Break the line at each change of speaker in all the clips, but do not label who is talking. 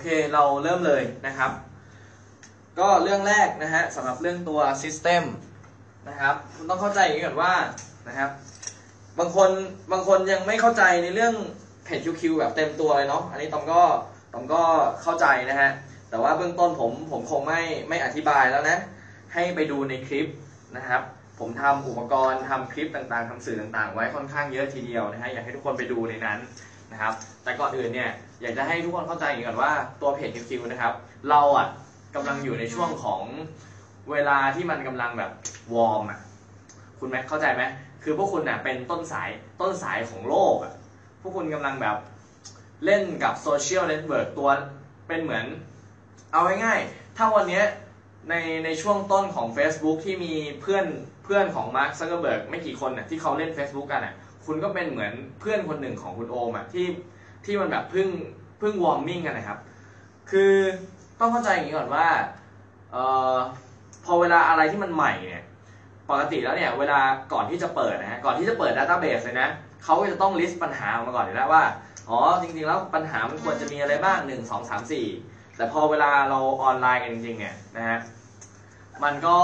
เคเราเริ่มเลยนะครับ ก็เรื่องแรกนะฮะสำหรับเรื่องตัว System นะครับคุณต้องเข้าใจอย่างนี้ก่อนว่านะครับบางคนบางคนยังไม่เข้าใจในเรื่องเพจ QQ แบบเต็มตัวเลยเนาะอันนี้ตอมก็ตอมก็เข้าใจนะฮะแต่ว่าเบื้องต้นผมผมคงไม่ไม่อธิบายแล้วนะ ให้ไปดูในคลิปนะครับ ผมทำอุปกรณ์ทำคลิปต่างๆทำสื่อต่างๆ ไว้ค่อนข้างเยอะทีเดียวนะฮะอยากให้ทุกคนไปดูในนั้นนะครับ แต่ก่อนอื่นเนี่ย อยากจะให้ทุกคนเข้าใจอย่างนี้ก่อนว่าตัวเพจ QQ นะครับ เราอะกำลังอยู่ในช่วงของเวลาที่มันกำลังแบบ warm อะคุณแม็กเข้าใจไหมคือพวกคุณอะเป็นต้นสายต้นสายของโลกอะพวกคุณกำลังแบบเล่นกับ social network ตัวเป็นเหมือน เอาง่ายๆถ้าวันนี้ในในช่วงต้นของ Facebook ที่มีเพื่อนเพื่อนของมาร์คซักเกอร์เบิร์กไม่กี่คนน่ะที่เขาเล่น Facebook กันอะคุณก็เป็นเหมือนเพื่อนคนหนึ่งของคุณโอมอะที่ ที่มันแบบเพิ่งเพิ่ง warming กันนะครับ คือต้องเข้าใจอย่างนี้ก่อนว่าเอ่อพอเวลาอะไรที่มันใหม่เนี่ยปกติแล้วเนี่ยเวลาก่อนที่จะเปิดนะฮะก่อนที่จะเปิด database เลยนะเขาก็จะต้อง list ปัญหาออกมาก่อนอยู่แล้วว่าอ๋อจริงๆแล้วปัญหามันควรจะมีอะไรบ้าง1 2 3 4แต่พอเวลาเราออนไลน์กันจริงๆเนี่ยนะฮะมันก็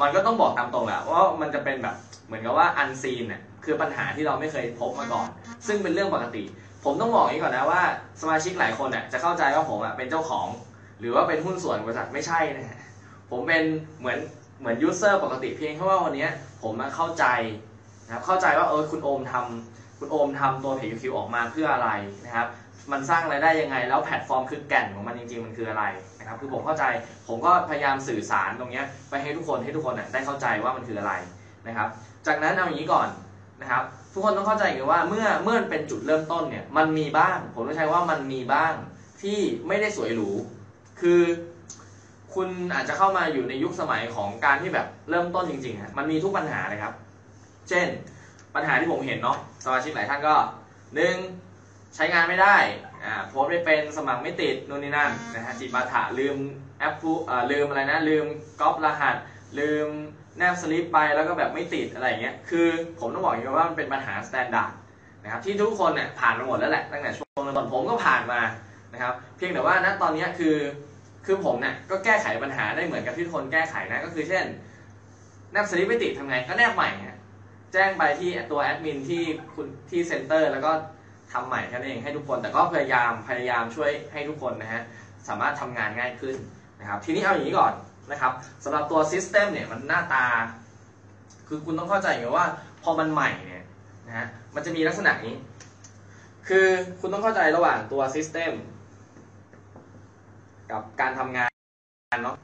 มันก็ต้องบอกตามตรงแหละว่ามันจะเป็นแบบเหมือนกับว่า unseen เนี่ยคือปัญหาที่เราไม่เคยพบมาก่อน ซึ่งเป็นเรื่องปกติ ผมต้องบอกอย่างนี้ก่อนนะว่าสมาชิกหลายคนอะจะเข้าใจว่าผมอะเป็นเจ้าของ หรือว่าเป็นหุ้นส่วนบริษัทไม่ใช่นะฮะผมเป็นเหมือนเหมือน user ปกติเพียงแค่ว่าวันนี้ผมมาเข้าใจนะครับเข้าใจว่าเออคุณโอมทำคุณโอมทำตัวเพจคิวออกมาเพื่ออะไรนะครับมันสร้างรายได้ยังไง แล้วแพลตฟอร์มคือแก่นของมันจริงๆ มันคืออะไรนะครับคือผมเข้าใจผมก็พยายามสื่อสารตรงเนี้ยไปให้ทุกคนให้ทุกคนน่ะได้เข้าใจว่ามันคืออะไรนะครับจากนั้นเอาอย่างนี้ก่อน นะครับ ทุกคนต้องเข้าใจกันว่าเมื่อเมื่อมันเป็นจุดเริ่มต้นเนี่ย มันมีบ้าง ผมต้องใช้ว่ามันมีบ้างที่ไม่ได้สวยหรู คือคุณอาจจะเข้ามาอยู่ในยุคสมัยของการที่แบบเริ่มต้นจริงๆฮะมันมีทุกปัญหาเลยครับ เช่น ปัญหาที่ผมเห็นเนาะสมาชิกหลายท่านก็หนึ่งใช้งานไม่ได้อ่าโพสต์ไม่เป็นสมัครไม่ติดนู่นนี่นั่นนะฮะจิบาถะลืมแอปฟูอ่าลืมอะไรนะ ลืมก๊อปรหัส ลืม แนบสลิปไปแล้วก็แบบไม่ติดอะไรอย่างเงี้ย คือผมต้องบอกอย่างนี้ว่ามันเป็นปัญหา standard นะครับที่ทุกคนเนี่ยผ่านมาหมดแล้วแหละตั้งแต่ช่วงเริ่มต้นผมก็ผ่านมานะครับ เพียงแต่ว่าณตอนนี้คือคือผมเนี่ยก็แก้ไขปัญหาได้เหมือนกับที่ทุกคนแก้ไขนะก็คือเช่น แนบสลิปไม่ติดทำไงก็แนบใหม่แจ้งไปที่ตัวแอดมินที่คุณที่เซ็นเตอร์แล้วก็ทำใหม่แค่นั้นเองให้ทุกคน แต่ก็พยายามพยายามช่วยให้ทุกคนนะฮะสามารถทำงานง่ายขึ้นนะครับ ทีนี้เอาอย่างนี้ก่อน นะครับสำหรับตัวซิสเต็มเนี่ยมันหน้าตา คือคุณต้องเข้าใจอย่างนี้ว่าพอมันใหม่เนี่ยนะฮะมันจะมีลักษณะนี้ คือคุณต้องเข้าใจระหว่างตัวซิสเต็มกับการทำงานเนาะ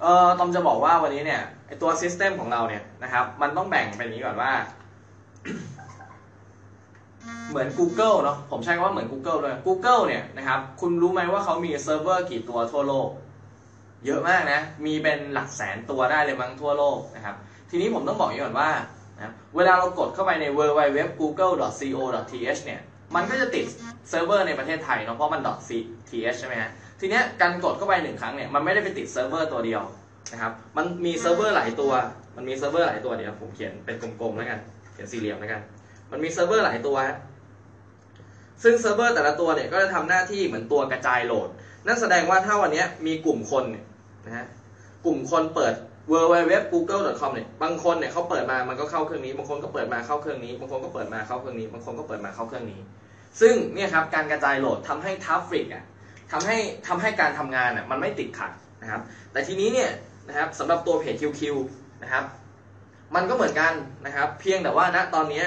เอ่อตอมจะบอกว่าวันนี้เนี่ยไอตัว system ของเราเนี่ยนะครับ มันต้องแบ่งเป็นอย่างนี้ก่อนว่า เหมือน Google เนาะผมใช้คำว่าเหมือน Google เลย Google เนี่ยนะครับคุณรู้ไหมว่าเขามีเซิร์ฟเวอร์กี่ตัวทั่วโลก เยอะมากนะ มีเป็นหลักแสนตัวได้เลยมั้งทั่วโลกนะครับทีนี้ผมต้องบอกอย่างนี้ก่อนว่านะเวลาเรากดเข้าไปใน www.google.co.th เนี่ยมันก็จะติดเซิร์ฟเวอร์ในประเทศไทยเนาะเพราะมัน .th ใช่ไหมฮะทีนี้การกดเข้าไปหนึ่งครั้งเนี่ยมันไม่ได้ไปติดเซิร์ฟเวอร์ตัวเดียวนะครับมันมีเซิร์ฟเวอร์หลายตัว มันมีเซิร์ฟเวอร์หลายตัวเดี๋ยวผมเขียนเป็นกลมๆแล้วกันเขียนสี่เหลี่ยมแล้วกัน มันมีเซิร์ฟเวอร์หลายตัวฮะซึ่งเซิร์ฟเวอร์แต่ละตัวเนี่ยก็จะทำหน้าที่เหมือนตัวกระจาย load นั่นแสดงว่าถ้าวันนี้มีกลุ่มคนเนี่ยนะฮะ กลุ่มคนเปิด www.google.com เนี่ย บางคนเนี่ยเขาเปิดมา มันก็เข้าเครื่องนี้ บางคนก็เปิดมาเข้าเครื่องนี้ บางคนก็เปิดมาเข้าเครื่องนี้ บางคนก็เปิดมาเข้าเครื่องนี้ ซึ่งเนี่ยครับการกระจาย load ทำให้ traffic อะทำให้ทำให้การทำงานอะมันไม่ติดขัดนะครับ แต่ทีนี้เนี่ยนะครับสำหรับตัวเพจ QQ นะครับ มันก็เหมือนกันนะครับ เพียงแต่ว่าณตอนนี้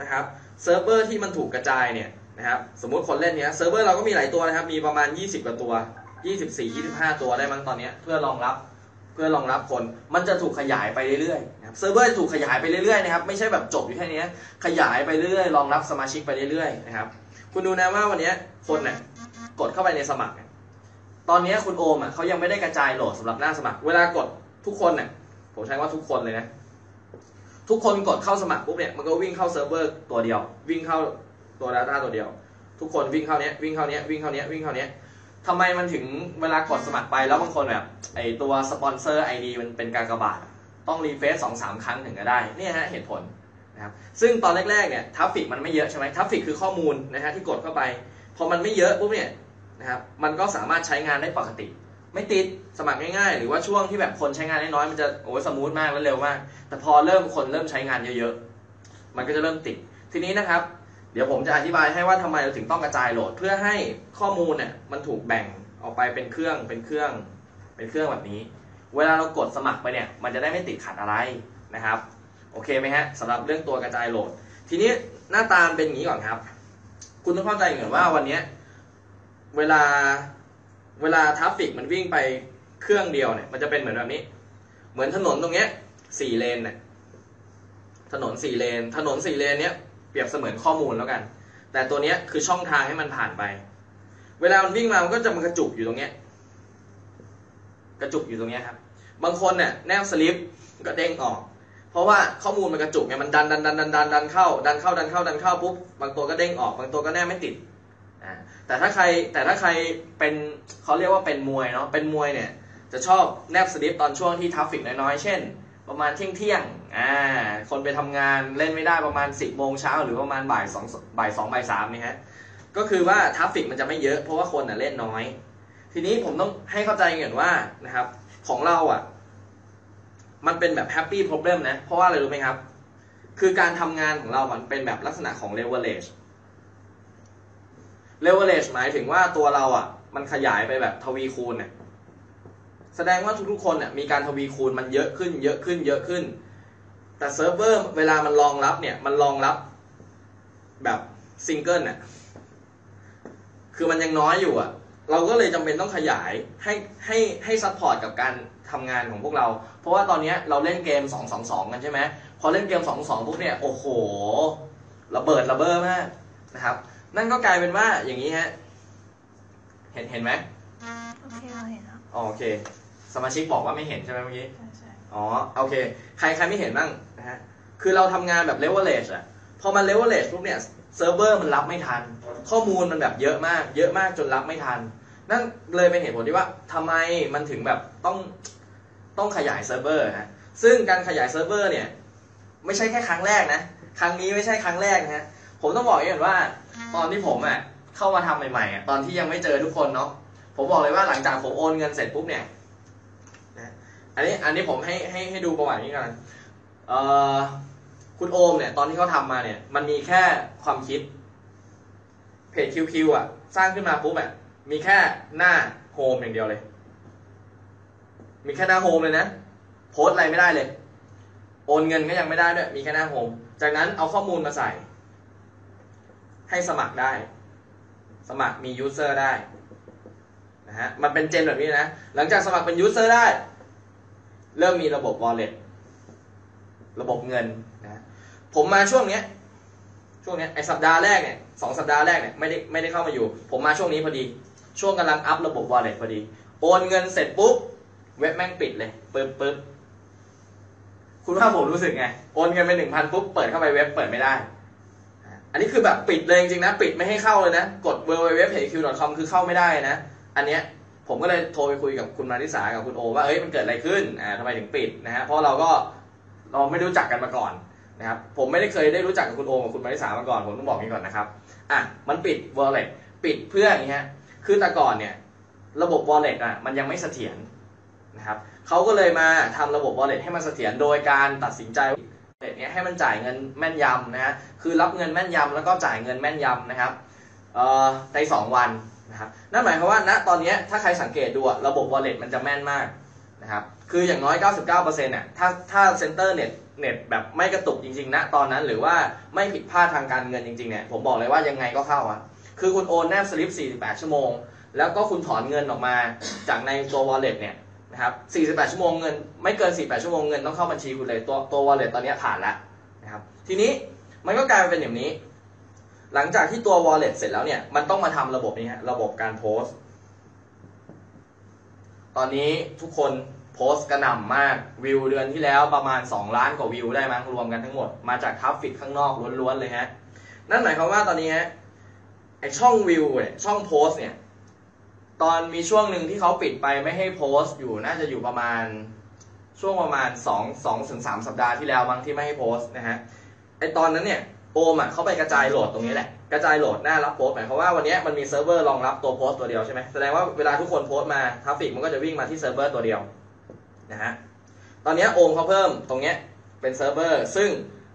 นะครับเซิร์ฟเวอร์ที่มันถูกกระจายเนี่ยนะครับสมมุติคนเล่นเนี้ยเซิร์ฟเวอร์เราก็มีหลายตัวนะครับ มีประมาณ 20 กว่าตัว 24 25 ตัวได้มั้งตอนเนี้ยเพื่อรองรับเพื่อรองรับคน มันจะถูกขยายไปเรื่อยๆนะครับเซิร์ฟเวอร์ถูกขยายไปเรื่อยๆนะครับไม่ใช่แบบจบอยู่แค่นี้ขยายไปเรื่อยๆรองรับสมาชิกไปเรื่อยๆนะครับคุณดูนะว่าวันนี้คนเนี่ยกดเข้าไปในสมัคร ตอนนี้คุณโอมอะเขายังไม่ได้กระจาย load สำหรับหน้าสมัคร เวลากดทุกคนเนี่ยผมใช้ว่าทุกคนเลยนะ ทุกคนกดเข้าสมัครปุ๊บเนี่ยมันก็วิ่งเข้าเซิร์ฟเวอร์ตัวเดียว วิ่งเข้าตัว Data ตัวเดียว ทุกคนวิ่งเข้าเนี้ยวิ่งเข้าเนี้ยวิ่งเข้าเนี้ยวิ่งเข้าเนี้ยทำไมมันถึงเวลากดสมัครไปแล้วบางคนแบบไอตัว sponsor ID มันเป็นการกระบาดต้อง refresh สองสามครั้งถึงจะได้เนี่ยฮะเหตุผลนะครับซึ่งตอนแรกๆเนี่ย traffic มันไม่เยอะใช่ไหม traffic คือข้อมูลนะฮะที่กดเข้าไปพอมันไม่เยอะปุ๊บเนี่ยนะครับมันก็สามารถใช้งานได้ปกติ ไม่ติดสมัครง่ายๆ หรือว่าช่วงที่แบบคนใช้งานน้อยๆมันจะโอ้ย smooth มากและเร็วมาก แต่พอเริ่มคนเริ่มใช้งานเยอะๆ มันก็จะเริ่มติด ทีนี้นะครับ เดี๋ยวผมจะอธิบายให้ว่าทำไมเราถึงต้องกระจายโหลด เพื่อให้ข้อมูลเนี่ยมันถูกแบ่งออกไปเป็นเครื่องเป็นเครื่อง เป็นเครื่องแบบนี้ เวลาเรากดสมัครไปเนี่ยมันจะได้ไม่ติดขัดอะไรนะครับโอเคไหมฮะสำหรับเรื่องตัวกระจายโหลด ทีนี้หน้าตามันเป็นอย่างนี้ก่อนครับ คุณต้องเข้าใจก่อนว่าวันนี้เวลา เวลา traffic มันวิ่งไปเครื่องเดียวเนี่ย มันจะเป็นเหมือนแบบนี้ เหมือนถนนตรงเนี้ยสี่เลนเนี่ยถนนสี่เลน ถนนสี่เลนเนี้ยเปรียบเสมือนข้อมูลแล้วกัน แต่ตัวเนี้ยคือช่องทางให้มันผ่านไป เวลามันวิ่งมามันก็จะมันกระจุกอยู่ตรงเนี้ยกระจุกอยู่ตรงเนี้ยครับ บางคนเนี่ยแนบสลิปก็เด้งออก เพราะว่าข้อมูลมันกระจุกไงมันดันดันดันดันดันดันเข้าดันเข้าดันเข้าดันเข้าปุ๊บบางตัวก็เด้งออก บางตัวก็แนบไม่ติด แต่ถ้าใครแต่ถ้าใครเป็นเขาเรียกว่าเป็นมวยเนาะเป็นมวยเนี่ยจะชอบแนบสลิปตอนช่วงที่ traffic น้อยๆ เช่น ประมาณเที่ยงเที่ยงอ่าคนไปทำงานเล่นไม่ได้ประมาณ 10โมงเช้าหรือประมาณบ่ายสองบ่ายสองบ่ายสามนี่ฮะก็คือว่า traffic มันจะไม่เยอะเพราะว่าคนน่ะเล่นน้อย ทีนี้ผมต้องให้เข้าใจก่อนว่านะครับของเราอะ มันเป็นแบบ happy problem นะ เพราะว่าอะไรรู้ไหมครับ คือการทำงานของเรามันเป็นแบบลักษณะของ leverage leverage หมายถึงว่าตัวเราอะ มันขยายไปแบบทวีคูณเนี่ยแสดงว่าทุกๆคนเนี่ยมีการทวีคูณมันเยอะขึ้น เยอะขึ้น เยอะขึ้น แต่เซิร์ฟเวอร์เวลามันรองรับเนี่ยมันรองรับแบบซิงเกิลเนี่ยคือมันยังน้อยอยู่อะ เราก็เลยจำเป็นต้องขยายให้ให้ให้ support กับการทำงานของพวกเรา เพราะว่าตอนนี้เราเล่นเกม 2 2 2 กันใช่ไหมพอเล่นเกม 2 2 ปุ๊บเนี่ย โอ้โห ระเบิดระเบ้อมากนะครับ นั่นก็กลายเป็นว่าอย่างนี้ฮะ เห็นเห็นไหม
โอเคเราเห็นแล้ว
อ๋อโอเค สมาชิกบอกว่าไม่เห็นใช่ไหมเมื่อกี้
ใช่ใช่
อ๋อโอเค ใครใครไม่เห็นบ้างนะฮะ คือเราทำงานแบบ leverage อะพอมัน leverage ปุ๊บเนี่ยเซิร์ฟเวอร์มันรับไม่ทัน ข้อมูลมันแบบเยอะมาก เยอะมากจนรับไม่ทัน นั่นเลยเป็นเหตุผลที่ว่าทำไมมันถึงแบบต้องต้องขยายเซิร์ฟเวอร์ฮะ ซึ่งการขยายเซิร์ฟเวอร์เนี่ย ไม่ใช่แค่ครั้งแรกนะ ครั้งนี้ไม่ใช่ครั้งแรกนะฮะ ผมต้องบอกอย่างนี้ก่อนว่าตอนที่ผมอะเข้ามาทำใหม่ๆอะตอนที่ยังไม่เจอทุกคนเนาะผมบอกเลยว่าหลังจากผมโอนเงินเสร็จปุ๊บเนี่ยนะอันนี้อันนี้ผมให้ให้ให้ดูประวัตินี้กันเอ่อคุณโอมเนี่ย ตอนที่เขาทำมาเนี่ย มันมีแค่ความคิดเพจ QQ อะ สร้างขึ้นมาปุ๊บอะมีแค่หน้าโฮมอย่างเดียวเลย มีแค่หน้าโฮมเลยนะโพสอะไรไม่ได้เลย โอนเงินก็ยังไม่ได้ด้วยมีแค่หน้าโฮมจากนั้นเอาข้อมูลมาใส่ ให้สมัครได้ สมัครมี user ได้นะฮะมันเป็น gen แบบนี้นะ หลังจากสมัครเป็น user ได้ เริ่มมีระบบ wallet ระบบเงินนะผมมาช่วงเนี้ยช่วงเนี้ยไอสัปดาห์แรกเนี่ยสองสัปดาห์แรกเนี่ยไม่ได้ไม่ได้เข้ามาอยู่ ผมมาช่วงนี้พอดี ช่วงกำลังอัพระบบ wallet พอดี โอนเงินเสร็จปุ๊บเว็บแม่งปิดเลยปึ๊บปึ๊บคุณว่าผมรู้สึกไง โอนเงินไปหนึ่งพันปุ๊บเปิดเข้าไปเว็บเปิดไม่ได้ อันนี้คือแบบปิดเลยจริงๆนะ ปิดไม่ให้เข้าเลยนะ กด w w w p a y q c o m คือเข้าไม่ได้นะ อันเนี้ยผมก็เลยโทรไปคุยกับคุณมาริสากับคุณโอว่าเอ้ยมันเกิดอะไรขึ้นอ่าทำไมถึงปิดนะฮะเพราะเราก็เราไม่รู้จักกันมาก่อนนะครับผมไม่ได้เคยได้รู้จักกับคุณโอกับคุณมาริสามาก่อนผมต้องบอกนี้ก่อนนะครับอะมันปิด wallet ปิดเพื่องนี้ฮะคือแต่ก่อนเนี่ยระบบ wallet อะมันยังไม่เสถียรนะครับเขาก็เลยมาทำระบบ wallet ให้มันเสถียรโดยการตัดสินใจ เน็ตเนี้ยให้มันจ่ายเงินแม่นยำนะฮะคือรับเงินแม่นยำแล้วก็จ่ายเงินแม่นยำนะครับอ่อในสองวันนะครับนั่นหมายความว่าณตอนเนี้ยถ้าใครสังเกตดูอะระบบ wallet มันจะแม่นมากนะครับคืออย่างน้อย 99%เนี่ยถ้าถ้าเซ็นเตอร์เน็ตเน็ตแบบไม่กระตุกจริงๆณตอนนั้น หรือว่าไม่ผิดพลาดทางการเงินจริงๆเนี่ยผมบอกเลยว่ายังไงก็เข้าอะคือคุณโอนแนบสลิป 48 ชั่วโมง แล้วก็คุณถอนเงินออกมาจากในตัว wallet เนี่ย นะครับ 48 ชั่วโมงเงิน ไม่เกิน 48 ชั่วโมงเงินต้องเข้าบัญชีคุณเลยตัวตัว wallet ตอนนี้ผ่านแล้วนะครับ ทีนี้มันก็กลายเป็นอย่างนี้ หลังจากที่ตัว wallet เสร็จแล้วเนี่ย มันต้องมาทำระบบนี้ฮะ ระบบการโพสต์ ตอนนี้ทุกคนโพสต์กระหน่ำมาก วิวเดือนที่แล้วประมาณ 2 ล้านกว่าวิวได้มั้งรวมกันทั้งหมด มาจากทัฟฟิกข้างนอกล้วนๆเลยฮะ นั่นหมายความว่าตอนนี้ฮะ ไอช่องวิวเนี่ย ช่องโพสต์เนี่ย ตอนมีช่วงหนึ่งที่เขาปิดไปไม่ให้โพสต์อยู่น่าจะอยู่ประมาณช่วงประมาณ2 2ถึง3สัปดาห์ที่แล้วมั้งที่ไม่ให้โพสต์นะฮะไอตอนนั้นเนี่ยโอมอะเขาไปกระจายโหลดตรงนี้แหละกระจายโหลดหน้ารับโพสต์หมายความว่าวันนี้มันมีเซิร์ฟเวอร์รองรับตัวโพสต์ตัวเดียวใช่ไหมแสดงว่าเวลาทุกคนโพสต์มา traffic มันก็จะวิ่งมาที่เซิร์ฟเวอร์ตัวเดียวนะฮะตอนนี้โอมเขาเพิ่มตรงเนี้ยเป็นเซิร์ฟเวอร์ซึ่ง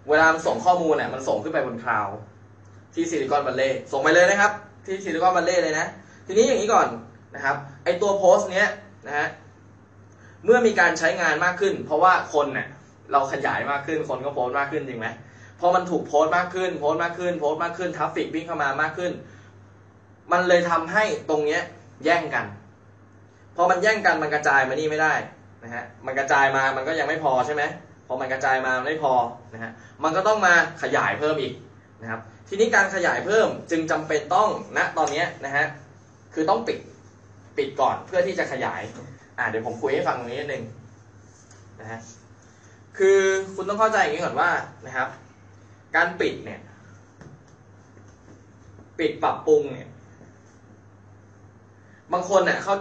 เวลามันส่งข้อมูลเนี่ยมันส่งขึ้นไปบนคลาวด์ที่ Silicon Valley ส่งไปเลยนะครับ ที่ Silicon Valley เลยนะ ทีนี้อย่างนี้ก่อน นะครับไอตัวโพสต์เนี้ยนะฮะเมื่อมีการใช้งานมากขึ้น เพราะว่าคนเนี่ยเราขยายมากขึ้นคนก็โพสต์มากขึ้นจริงไหมพอมันถูกโพสต์มากขึ้นโพสต์มากขึ้นโพสต์มากขึ้น traffic วิ่งเข้ามามากขึ้น มันเลยทำให้ตรงเนี้ยแย่งกันพอมันแย่งกันมันกระจายมานี่ไม่ได้นะฮะมันกระจายมามันก็ยังไม่พอใช่ไหมพอมันกระจายมาไม่พอนะฮะมันก็ต้องมาขยายเพิ่มอีกนะครับทีนี้การขยายเพิ่มจึงจำเป็นต้องณตอนนี้นะฮะคือต้องปิด ปิดก่อนเพื่อที่จะขยาย อ่าเดี๋ยวผมคุยให้ฟังตรงนี้นิดนึงนะฮะคือคุณต้องเข้าใจอย่างนี้ก่อนว่านะครับ การปิดเนี่ย ปิดปรับปรุงเนี่ย บางคนเนี่ยเขา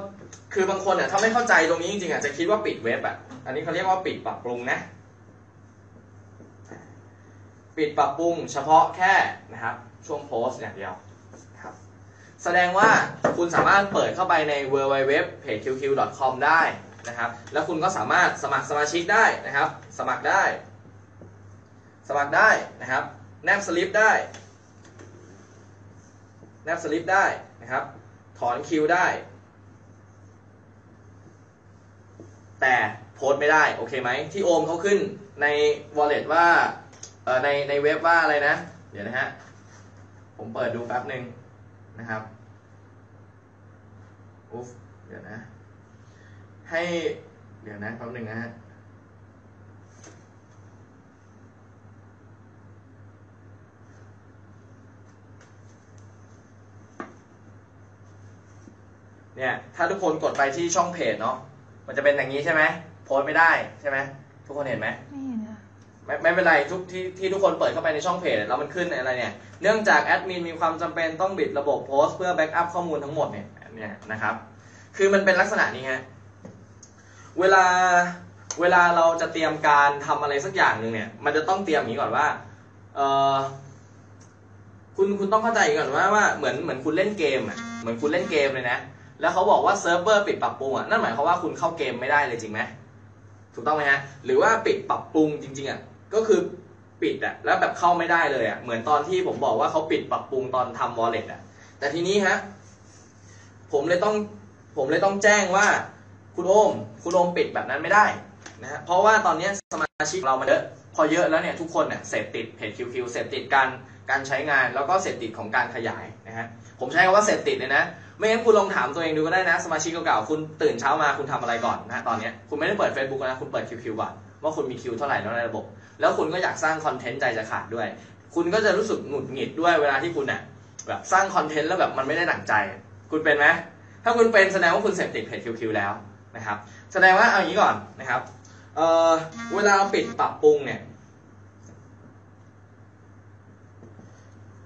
คือบางคนเนี่ยถ้าไม่เข้าใจตรงนี้จริงๆอะจะคิดว่าปิดเว็บอะอันนี้เขาเรียกว่าปิดปรับปรุงนะ ปิดปรับปรุงเฉพาะแค่นะครับ ช่วงโพสต์อย่างเดียว แสดงว่าคุณสามารถเปิดเข้าไปใน w w w p a g e q q c o m ได้นะครับ แล้วคุณก็สามารถสมัครสมาชิกได้นะครับ สมัครได้ สมัครได้นะครับ แนบสลิปได้ แนบสลิปได้นะครับ ถอนคิวได้ แต่โพสไม่ได้ โอเคไหม ที่โอมเขาขึ้นใน wallet ว่าในในเว็บว่าอะไรนะ เดี๋ยวนะฮะ ผมเปิดดูแป๊บหนึ่ง นะครับอุ๊ฟเดี๋ยวนะ ให้เดี๋ยวนะแป๊บหนึ่งนะฮะเนี่ยถ้าทุกคนกดไปที่ช่องเพจเนาะมันจะเป็นอย่างนี้ใช่ไหมโพสต์ไม่ได้ใช่ไหมทุกคนเห็นไหม
ไม่เห็นอะ
ไม่ไม่เป็นไรทุกที่ที่ทุกคนเปิดเข้าไปในช่องเพจแล้วมันขึ้นอะไรเนี่ย เนื่องจากแอดมินมีความจำเป็นต้องบิดระบบโพสต์เพื่อแบ็กอัพข้อมูลทั้งหมดเนี่ยเนี่ยนะครับ คือมันเป็นลักษณะนี้ฮะเวลาเวลาเราจะเตรียมการทำอะไรสักอย่างหนึ่งเนี่ย มันจะต้องเตรียมอย่างนี้ก่อนว่าเออคุณคุณต้องเข้าใจก่อนว่าว่าเหมือนเหมือนคุณเล่นเกมอะเหมือนคุณเล่นเกมเลยนะ แล้วเขาบอกว่าเซิร์ฟเวอร์ปิดปรับปรุงอะนั่นหมายความว่าคุณเข้าเกมไม่ได้เลยจริงไหมถูกต้องไหมฮะหรือว่าปิดปรับปรุงจริง ๆอะก็คือ ปิดอะแล้วแบบเข้าไม่ได้เลยอะเหมือนตอนที่ผมบอกว่าเขาปิดปรับปรุงตอนทำ wallet อะแต่ทีนี้ฮะผมเลยต้องผมเลยต้องแจ้งว่าคุณโอม คุณโอมปิดแบบนั้นไม่ได้นะฮะเพราะว่าตอนนี้สมาชิกเรามันเยอะพอเยอะแล้วเนี่ยทุกคนเนี่ยเสพติดเพจ QQ เสพติดการการใช้งานแล้วก็เสพติดของการขยายนะฮะผมใช้คำว่าเสพติดเลยนะ ไม่งั้นคุณลองถามตัวเองดูก็ได้นะ สมาชิกเก่าๆคุณตื่นเช้ามาคุณทำอะไรก่อนนะฮะตอนนี้คุณไม่ได้เปิด Facebook นะคุณเปิด QQ ก่อน ว่าคุณมีคิวเท่าไหร่แล้วในระบบ แล้วคุณก็อยากสร้างคอนเทนต์ใจจะขาดด้วย คุณก็จะรู้สึกหงุดหงิดด้วยเวลาที่คุณเนี่ยแบบสร้างคอนเทนต์แล้วแบบมันไม่ได้ดั่งใจ คุณเป็นไหมถ้าคุณเป็นแสดงว่าคุณเสพติดเพจ QQ แล้วนะครับ แสดงว่าเอาอย่างนี้ก่อนนะครับเออเวลาเราปิดปรับปรุงเนี่ย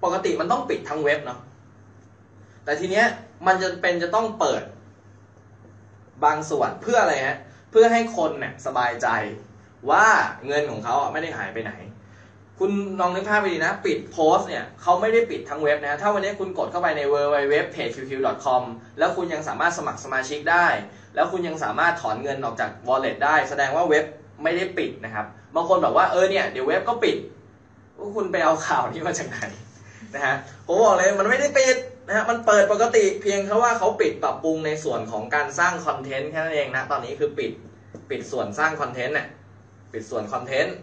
ปกติมันต้องปิดทั้งเว็บเนาะแต่ทีเนี้ยมันจะเป็นจะต้องเปิดบางส่วนเพื่ออะไรฮะเพื่อให้คนเนี่ยสบายใจ ว่าเงินของเขาไม่ได้หายไปไหน คุณลองนึกภาพไปดีนะ ปิดโพสต์เนี่ยเขาไม่ได้ปิดทั้งเว็บนะ ถ้าวันนี้คุณกดเข้าไปใน www.pageqq.com แล้วคุณยังสามารถสมัครสมาชิกได้ แล้วคุณยังสามารถถอนเงินออกจาก wallet ได้ แสดงว่าเว็บไม่ได้ปิดนะครับบางคนบอกว่าเออเนี่ยเดี๋ยวเว็บก็ปิดว่าคุณไปเอาข่าวนี้มาจากไหนนะฮะผมบอกเลยมันไม่ได้ปิดนะฮะมันเปิดปกติเพียงแค่ว่าเขาปิดปรับปรุงในส่วนของการสร้างคอนเทนต์แค่นั้นเองนะตอนนี้คือปิดปิดส่วนสร้างคอนเทนต์น่ะ ปิดส่วนคอนเทนต์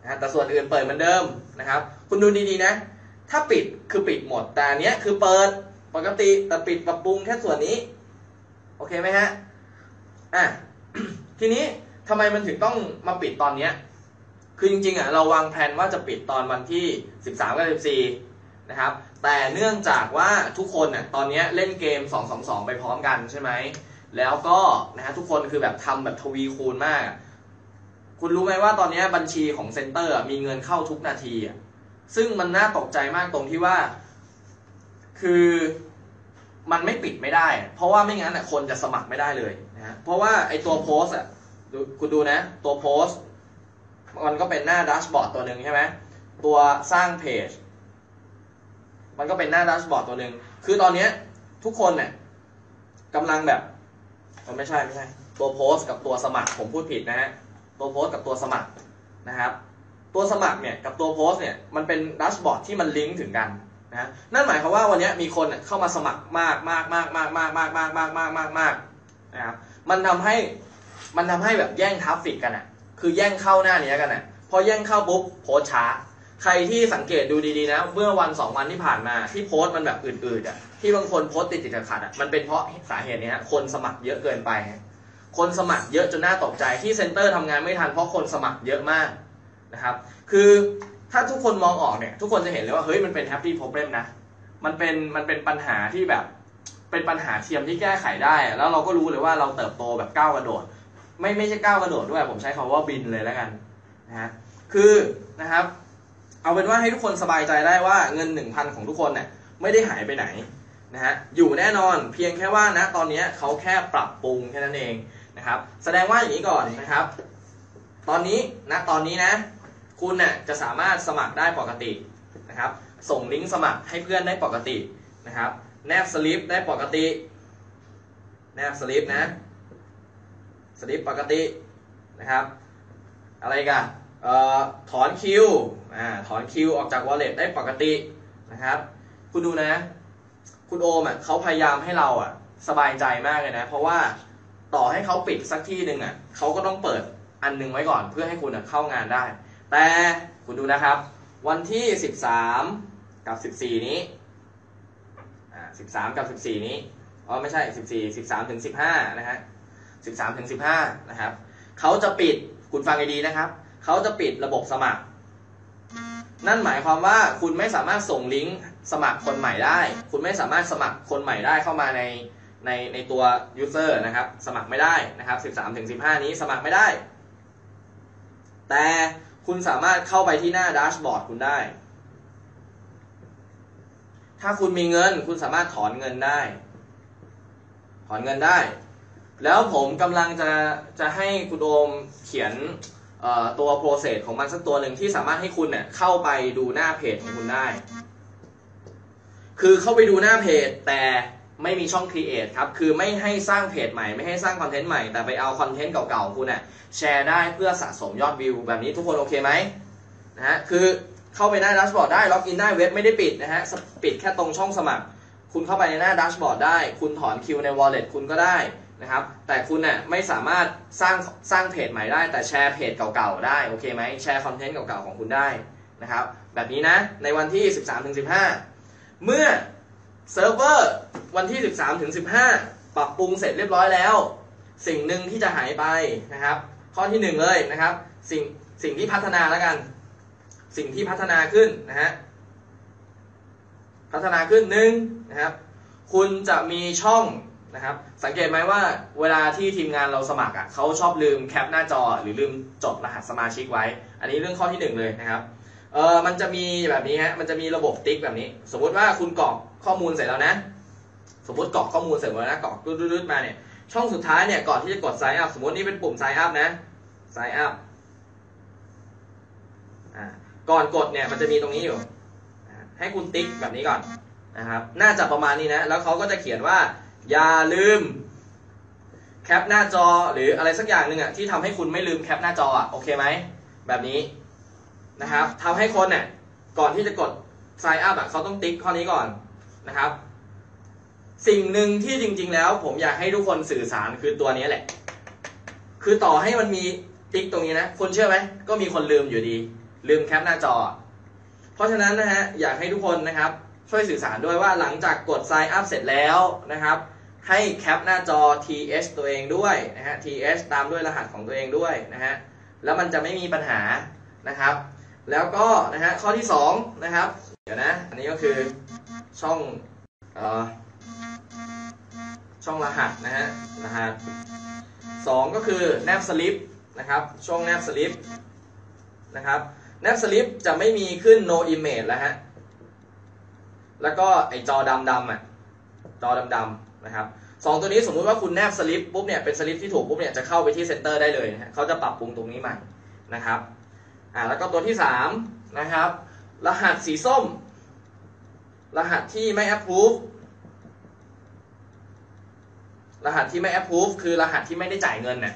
นะฮะแต่ส่วนอื่นเปิดเหมือนเดิมนะครับ คุณดูดีๆนะ ถ้าปิดคือปิดหมด แต่อันเนี้ยคือเปิดปกติแต่ปิดปรับปรุงแค่ส่วนนี้ โอเคไหมฮะอะทีนี้ทำไมมันถึงต้องมาปิดตอนเนี้ยคือจริงๆอะเราวางแผนว่าจะปิดตอนวันที่ 13กับ14นะครับ แต่เนื่องจากว่าทุกคนน่ะตอนเนี้ยเล่นเกม 222 ไปพร้อมกันใช่ไหมแล้วก็นะฮะทุกคนคือแบบทำแบบทวีคูณมาก คุณรู้ไหมว่าตอนนี้บัญชีของ center มีเงินเข้าทุกนาที ซึ่งมันน่าตกใจมากตรงที่ว่า คือมันไม่ปิดไม่ได้ เพราะว่าไม่งั้นคนจะสมัครไม่ได้เลยนะฮะเพราะว่าไอตัวโพสต์อะดูคุณดูนะ ตัวโพสต์มันก็เป็นหน้า dashboard ตัวหนึ่งใช่ไหมตัวสร้างเพจ มันก็เป็นหน้า dashboard ตัวหนึ่งคือตอนนี้ทุกคนเนี่ยกำลังแบบเอ้ยไม่ใช่ไม่ใช่ ตัวโพสต์กับตัวสมัครผมพูดผิดนะฮะ ตัวโพสต์กับตัวสมัครนะครับ ตัวสมัครเนี่ยกับตัวโพสต์เนี่ยมันเป็น dashboard ที่มันลิงก์ถึงกันนะนั่นหมายความว่าวันนี้มีคนเข้ามาสมัครมากมากมากมากมากมากมากมากมากมากมากนะครับมันทำให้มันทำให้แบบแย่ง traffic กันอะคือแย่งเข้าหน้านี้กันอะพอแย่งเข้าปุ๊บโพสต์ช้า ใครที่สังเกตดูดีๆนะ เมื่อวันสองวันที่ผ่านมาที่โพสต์มันแบบอืดๆอะที่บางคนโพสต์ติดติดๆขัดๆอะมันเป็นเพราะสาเหตุเนี้ยฮะคนสมัครเยอะเกินไปฮะ คนสมัครเยอะจนน่าตกใจที่ center ทำงานไม่ทันเพราะคนสมัครเยอะมากนะครับ คือถ้าทุกคนมองออกเนี่ย ทุกคนจะเห็นเลยว่าเฮ้ยมันเป็น happy problem นะ มันเป็นมันเป็นปัญหาที่แบบเป็นปัญหาเทียมที่แก้ไขได้ แล้วเราก็รู้เลยว่าเราเติบโตแบบก้าวกระโดด ไม่ไม่ใช่ก้าวกระโดดด้วยผมใช้คำว่าบินเลยแล้วกันนะฮะคือนะครับ เอาเป็นว่าให้ทุกคนสบายใจได้ว่าเงิน 1,000 ของทุกคนเนี่ยไม่ได้หายไปไหนนะฮะอยู่แน่นอนเพียงแค่ว่านะตอนนี้เขาแค่ปรับปรุงแค่นั้นเอง นะครับ แสดงว่าอย่างนี้ก่อนนะครับ ตอนนี้นะตอนนี้นะ คุณน่ะจะสามารถสมัครได้ปกตินะครับ ส่งลิงก์สมัครให้เพื่อนได้ปกตินะครับ แนบสลิปได้ปกติ แนบสลิปนะสลิปปกตินะครับ อะไรกันเอ่อถอนคิวอ่าถอนคิวออกจาก wallet ได้ปกตินะครับ คุณดูนะ คุณโอมอะเขาพยายามให้เราอะสบายใจมากเลยนะ เพราะว่า ต่อให้เขาปิดสักที่หนึ่งอะเขาก็ต้องเปิดอันหนึงไว้ก่อน เพื่อให้คุณเข้างานได้ แต่คุณดูนะครับ วันที่ 13 กับ 14 นี้อ่า13 กับ 14 นี้อ๋อไม่ใช่ 14 13ถึง15 นะฮะ13ถึง15 นะครับเขาจะปิดคุณฟังให้ดีนะครับเขาจะปิดระบบสมัคร นั่นหมายความว่าคุณไม่สามารถส่งลิงก์สมัครคนใหม่ได้ คุณไม่สามารถสมัครคนใหม่ได้เข้ามาใน ในในตัว user นะครับ สมัครไม่ได้นะครับ 13ถึง15 นี้สมัครไม่ได้ แต่คุณสามารถเข้าไปที่หน้าดัชบอร์ดคุณได้ ถ้าคุณมีเงิน คุณสามารถถอนเงินได้ ถอนเงินได้ แล้วผมกำลังจะจะให้คุณโอมเขียนตัว process ของมันสักตัวหนึ่งที่สามารถให้คุณเนี่ยเข้าไปดูหน้าเพจของคุณได้ คือเข้าไปดูหน้าเพจแต่ ไม่มีช่อง create ครับ คือไม่ให้สร้างเพจใหม่ ไม่ให้สร้างคอนเทนต์ใหม่ แต่ไปเอาคอนเทนต์เก่าๆคุณเนี่ยแชร์ได้เพื่อสะสมยอดวิวแบบนี้ทุกคนโอเคไหมนะฮะ คือเข้าไปหน้า dashboard ได้ login ได้ เว็บไม่ได้ปิดนะฮะ ปิดแค่ตรงช่องสมัคร คุณเข้าไปในหน้า dashboard ได้ คุณถอนคิวใน wallet คุณก็ได้นะครับ แต่คุณเนี่ยไม่สามารถสร้างสร้างเพจใหม่ได้ แต่แชร์เพจเก่าๆได้ โอเคไหมแชร์ content เก่าๆของคุณได้นะครับ แบบนี้นะ ในวันที่ 13-15 เมื่อ เซิร์ฟเวอร์วันที่ 13-15 ปรับปรุงเสร็จเรียบร้อยแล้ว สิ่งหนึ่งที่จะหายไปนะครับ ข้อที่หนึ่งเลยนะครับ สิ่งสิ่งที่พัฒนาแล้วกัน สิ่งที่พัฒนาขึ้นนะฮะพัฒนาขึ้นหนึ่งนะครับ คุณจะมีช่องนะครับ สังเกตไหมว่าเวลาที่ทีมงานเราสมัครอะเขาชอบลืมแคปหน้าจอหรือลืมจดรหัสสมาชิกไว้ อันนี้เรื่องข้อที่หนึ่งเลยนะครับ เออมันจะมีแบบนี้ฮะ มันจะมีระบบติ๊กแบบนี้ สมมุติว่าคุณกรอกข้อมูลเสร็จแล้วนะ สมมติกรอกข้อมูลเสร็จแล้วนะกรอกดืดๆมาเนี่ย ช่องสุดท้ายเนี่ยก่อนที่จะกด sign up สมมตินี่เป็นปุ่ม sign up นะ sign up อ่าก่อนกดเนี่ยมันจะมีตรงนี้อยู่ ให้คุณติ๊กแบบนี้ก่อนนะครับ น่าจะประมาณนี้นะ แล้วเขาก็จะเขียนว่า อย่าลืมแคปหน้าจอหรืออะไรสักอย่างหนึ่งอะที่ทำให้คุณไม่ลืมแคปหน้าจออะโอเคไหมแบบนี้ นะครับทำให้คนเนี่ยก่อนที่จะกด sign up อะเขาต้องติ๊กข้อนี้ก่อนนะครับ สิ่งหนึ่งที่จริง ๆ แล้ว ผมอยากให้ทุกคนสื่อสารคือตัวนี้แหละ คือต่อให้มันมีติ๊กตรงนี้นะคุณเชื่อไหมก็มีคนลืมอยู่ดี ลืมแคปหน้าจอ เพราะฉะนั้นนะฮะอยากให้ทุกคนนะครับ ช่วยสื่อสารด้วยว่าหลังจากกด sign up เสร็จแล้วนะครับ ให้แคปหน้าจอ th ตัวเองด้วยนะฮะ th ตามด้วยรหัสของตัวเองด้วยนะฮะแล้วมันจะไม่มีปัญหานะครับ แล้วก็นะฮะข้อที่สองนะครับ เดี๋ยวนะ อันนี้ก็คือช่องเอ่อช่องรหัสนะฮะรหัสสองก็คือแนบสลิปนะครับช่องแนบสลิปนะครับแนบสลิปจะไม่มีขึ้น no image แล้วฮะแล้วก็ไอจอดำดำอะจอดำดำนะครับสองตัวนี้สมมุติว่าคุณแนบสลิปปุ๊บเนี่ยเป็นสลิปที่ถูกปุ๊บเนี่ยจะเข้าไปที่ center ได้เลยนะฮะเขาจะปรับปรุงตรงนี้ใหม่นะครับ อ่าแล้วก็ตัวที่สามนะครับ รหัสสีส้ม รหัสที่ไม่ approve รหัสที่ไม่ approve คือรหัสที่ไม่ได้จ่ายเงินเนี่ย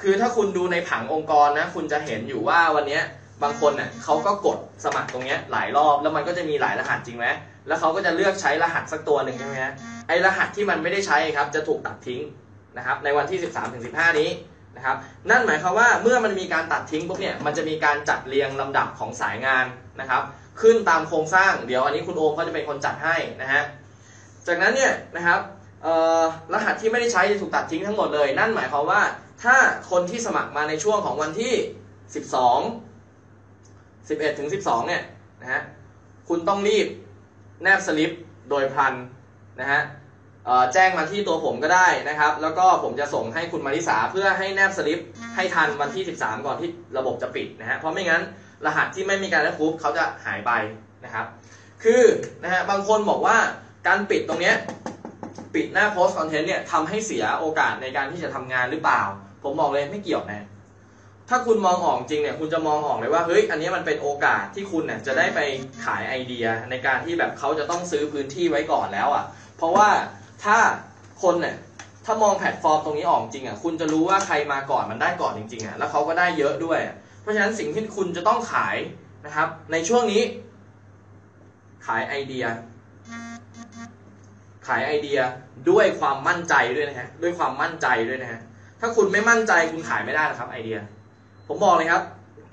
คือถ้าคุณดูในผังองค์กรนะ คุณจะเห็นอยู่ว่าวันนี้บางคนเนี่ยเขาก็กดสมัครตรงเนี้ยหลายรอบแล้วมันก็จะมีหลายรหัสจริงไหมแล้วเขาก็จะเลือกใช้รหัสสักตัวหนึ่งใช่ไหมไอรหัสที่มันไม่ได้ใช้ครับจะถูกตัดทิ้งนะครับในวันที่ 13ถึง15 นี้ นะครับนั่นหมายความว่าเมื่อมันมีการตัดทิ้งปุ๊บเนี่ยมันจะมีการจัดเรียงลำดับของสายงานนะครับขึ้นตามโครงสร้างเดี๋ยวอันนี้คุณโอมเขาจะเป็นคนจัดให้นะฮะจากนั้นเนี่ยนะครับรหัสที่ไม่ได้ใช้จะถูกตัดทิ้งทั้งหมดเลย นั่นหมายความว่าถ้าคนที่สมัครมาในช่วงของวันที่ 12 11ถึง12เนี่ยนะฮะคุณต้องรีบแนบสลิปโดยพันนะฮะ แจ้งมาที่ตัวผมก็ได้นะครับ แล้วก็ผมจะส่งให้คุณมาริสาเพื่อให้แนบสลิปให้ทันวันที่ 13 ก่อนที่ระบบจะปิดนะฮะเพราะไม่งั้นรหัสที่ไม่มีการรับรู้เขาจะหายไปนะครับ คือนะฮะบางคนบอกว่าการปิดตรงเนี้ยปิดหน้าโพสต์คอนเทนต์เนี่ยทำให้เสียโอกาสในการที่จะทำงานหรือเปล่า ผมบอกเลยไม่เกี่ยวนะถ้าคุณมองออกจริงเนี่ยคุณจะมองออกเลยว่าเฮ้ยอันนี้มันเป็นโอกาสที่คุณเนี่ยจะได้ไปขายไอเดียในการที่แบบเขาจะต้องซื้อพื้นที่ไว้ก่อนแล้วอะ เพราะว่า ถ้าคนเนี่ยถ้ามองแพลตฟอร์มตรงนี้ออกจริงอะคุณจะรู้ว่าใครมาก่อนมันได้ก่อนจริงๆอะแล้วเขาก็ได้เยอะด้วย เพราะฉะนั้นสิ่งที่คุณจะต้องขายนะครับ ในช่วงนี้ ขายไอเดีย ขายไอเดียด้วยความมั่นใจด้วยนะฮะด้วยความมั่นใจด้วยนะฮะถ้าคุณไม่มั่นใจคุณขายไม่ได้นะครับ ไอเดีย ผมบอกเลยครับ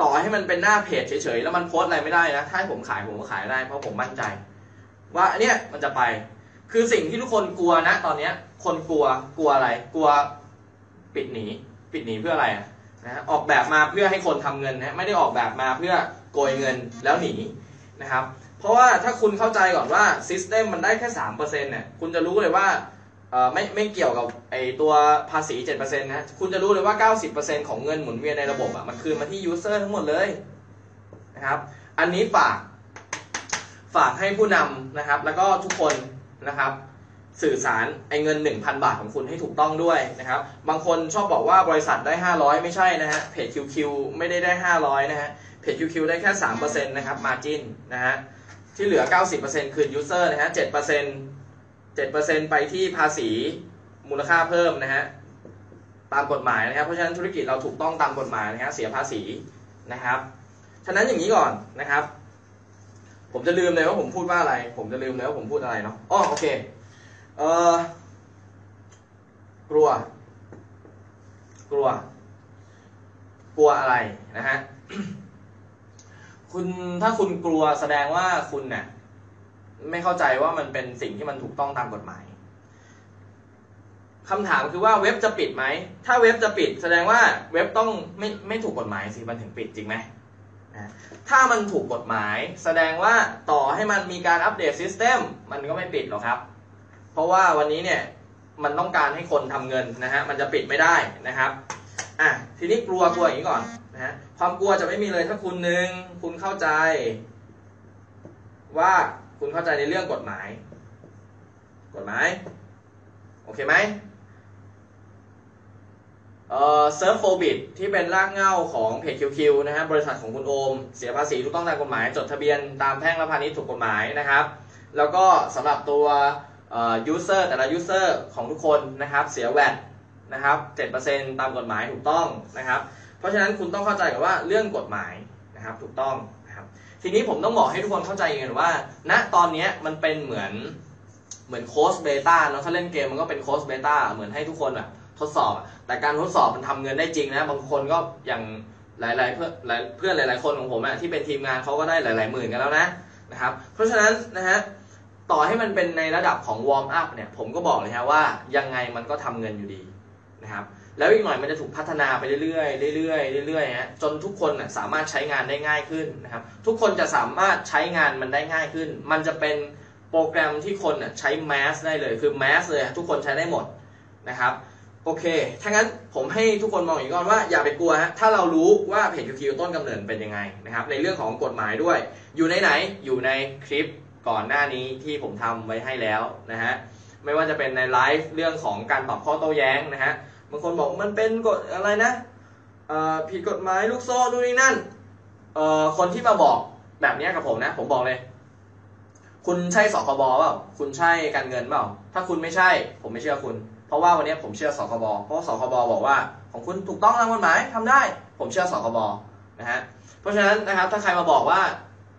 ต่อให้มันเป็นหน้าเพจเฉยๆแล้วมันโพสอะไรไม่ได้นะถ้าผมขายผมก็ขายได้เพราะผมมั่นใจ ว่าอันเนี้ยมันจะไป คือสิ่งที่ทุกคนกลัวนะ ตอนเนี้ย คนกลัวกลัวอะไร กลัวปิดหนี ปิดหนีเพื่ออะไรนะออกแบบมาเพื่อให้คนทำเงินนะไม่ได้ออกแบบมาเพื่อโกยเงินแล้วหนีนะครับ เพราะว่าถ้าคุณเข้าใจก่อนว่าซิสเต็มมันได้แค่สามเปอร์เซ็นต์เนี่ยคุณจะรู้เลยว่าเออไม่ไม่เกี่ยวกับไอตัวภาษีเจ็ดเปอร์เซ็นต์นะคุณจะรู้เลยว่าเก้าสิบเปอร์เซ็นต์ของเงินหมุนเวียนในระบบอะมันคืนมาที่ยูเซอร์ทั้งหมดเลยนะครับ อันนี้ฝากฝากให้ผู้นำนะครับ แล้วก็ทุกคน นะครับ สื่อสารไอ้เงิน 1,000 บาทของคุณให้ถูกต้องด้วยนะครับ บางคนชอบบอกว่าบริษัทได้ 500 ไม่ใช่นะฮะเพจ QQ ไม่ได้ได้ 500 นะฮะเพจ QQ ได้แค่3%นะครับ margin นะฮะที่เหลือ 90%คืน user นะฮะ7% 7%ไปที่ภาษีมูลค่าเพิ่มนะฮะตามกฎหมายนะครับ เพราะฉะนั้นธุรกิจเราถูกต้องตามกฎหมายนะฮะเสียภาษีนะครับ ฉะนั้นอย่างนี้ก่อนนะครับ ผมจะลืมเลยว่าผมพูดว่าอะไร ผมจะลืมเลยว่าผมพูดอะไรเนาะอ๋อโอเค เออกลัว กลัว กลัวอะไรนะฮะคุณถ้าคุณกลัวแสดงว่าคุณเนี่ยไม่เข้าใจว่ามันเป็นสิ่งที่มันถูกต้องตามกฎหมายคำถามคือว่าเว็บจะปิดไหม ถ้าเว็บจะปิด แสดงว่าเว็บต้องไม่ไม่ถูกกฎหมายสิมันถึงปิดจริงไหม นะถ้ามันถูกกฎหมาย แสดงว่าต่อให้มันมีการอัปเดตซิสเต็มมันก็ไม่ปิดหรอกครับ เพราะว่าวันนี้เนี่ยมันต้องการให้คนทำเงินนะฮะมันจะปิดไม่ได้นะครับอะทีนี้กลัวกลัวอย่างนี้ก่อนนะฮะความกลัวจะไม่มีเลยถ้าคุณหนึ่งคุณเข้าใจ ว่าคุณเข้าใจในเรื่องกฎหมาย กฎหมาย โอเคไหม เอ่อเซิร์ฟโฟบิดที่เป็นรากเหง้าของเพจ QQ นะฮะบริษัทของคุณโอม เสียภาษีถูกต้องตามกฎหมาย จดทะเบียนตามแพ่งและพาณิชย์ถูกกฎหมายนะครับ แล้วก็สำหรับตัวยูเซอร์แต่ละยูเซอร์ของทุกคนนะครับ เสียแวดนะครับ7%ตามกฎหมายถูกต้องนะครับ เพราะฉะนั้นคุณต้องเข้าใจกับว่าเรื่องกฎหมายนะครับถูกต้องนะครับ ทีนี้ผมต้องบอกให้ทุกคนเข้าใจอย่างนว่า ณตอนนี้มันเป็นเหมือนเหมือน closed beta เนาะถ้าเล่นเกมมันก็เป็น closed beta เหมือนให้ทุกคนแบบ ทดสอบอะแต่การทดสอบมันทำเงินได้จริงนะ บางคนก็อย่างหลาย ๆ เพื่อนเพื่อนหลาย ๆ คนของผมอะที่เป็นทีมงานเขาก็ได้หลาย ๆ หมื่นกันแล้วนะนะครับ เพราะฉะนั้นนะฮะต่อให้มันเป็นในระดับของ warm up เนี่ยผมก็บอกเลยฮะว่ายังไงมันก็ทำเงินอยู่ดีนะครับแล้วอีกหน่อยมันจะถูกพัฒนาไปเรื่อยๆเรื่อยๆเรื่อยๆฮะจนทุกคนน่ะสามารถใช้งานได้ง่ายขึ้นนะครับ ทุกคนจะสามารถใช้งานมันได้ง่ายขึ้น มันจะเป็นโปรแกรมที่คนน่ะใช้แมสได้เลยคือแมสเลยทุกคนใช้ได้หมดนะครับ โอเค ถ้างั้นผมให้ทุกคนมองอย่างนี้ก่อนว่าอย่าไปกลัวฮะ ถ้าเรารู้ว่าเพจคิวต้นกำเนิดเป็นยังไงนะครับ ในเรื่องของกฎหมายด้วย อยู่ในไหน อยู่ในคลิปก่อนหน้านี้ที่ผมทำไว้ให้แล้วนะฮะ ไม่ว่าจะเป็นในไลฟ์เรื่องของการตอบข้อโต้แย้งนะฮะ บางคนบอกมันเป็นกฎอะไรนะผิดกฎหมายลูกโซ่นู่นนี่นั่น คนที่มาบอกแบบนี้กับผมนะ ผมบอกเลย คุณใช่สคบเปล่า คุณใช่การเงินเปล่า ถ้าคุณไม่ใช่ ผมไม่เชื่อคุณ เพราะว่าวันนี้ผมเชื่อสคบเพราะสคบบอกว่า ของคุณถูกต้องตามกฎหมายทำได้ ผมเชื่อสคบนะฮะเพราะฉะนั้นนะครับถ้าใครมาบอกว่า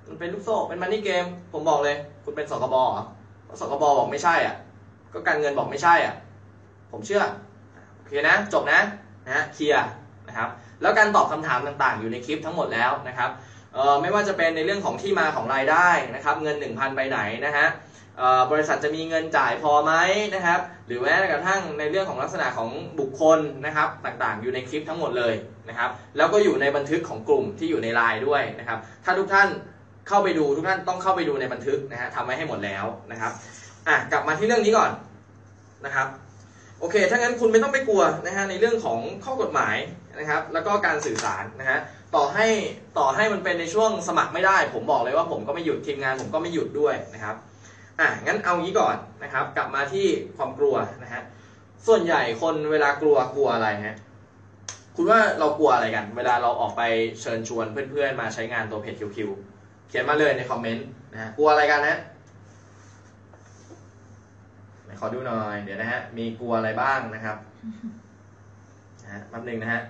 มันเป็นลูกโซ่เป็นมันนี่เกม ผมบอกเลย คุณเป็นสคบเหรอเพราะสคบบอกไม่ใช่อะก็การเงินบอกไม่ใช่อะผมเชื่อโอเคนะจบนะนะฮะเคลียร์นะครับแล้วการตอบคำถามต่างๆ อยู่ในคลิปทั้งหมดแล้วนะครับเอ่อไม่ว่าจะเป็นในเรื่องของที่มาของรายได้นะครับ เงิน 1,000 ไปไหนนะฮะ บริษัทจะมีเงินจ่ายพอไหมนะครับ หรือแม้กระทั่งในเรื่องของลักษณะของบุคคลนะครับต่างๆ อยู่ในคลิปทั้งหมดเลยนะครับ แล้วก็อยู่ในบันทึกของกลุ่มที่อยู่ในไลน์ด้วยนะครับ ถ้าทุกท่านเข้าไปดูทุกท่านต้องเข้าไปดูในบันทึกนะฮะทำไว้ให้หมดแล้วนะครับอะกลับมาที่เรื่องนี้ก่อนนะครับโอเค ถ้างั้นคุณไม่ต้องไปกลัวนะฮะในเรื่องของข้อกฎหมายนะครับ แล้วก็การสื่อสารนะฮะ ต่อให้ต่อให้มันเป็นในช่วงสมัครไม่ได้ ผมบอกเลยว่าผมก็ไม่หยุดทีมงานผมก็ไม่หยุดด้วยนะครับ อะงั้นเอางี้ก่อนนะครับ กลับมาที่ความกลัวนะฮะส่วนใหญ่คนเวลากลัวกลัวอะไรฮะคุณว่าเรากลัวอะไรกัน เวลาเราออกไปเชิญชวนเพื่อนๆมาใช้งานตัวเพจคิวคิวเขียนมาเลยในคอมเมนต์นะฮะกลัวอะไรกันนะขอดูหน่อยเดี๋ยวนะฮะมีกลัวอะไรบ้างนะครับนะฮะแป๊บหนึงนะฮะ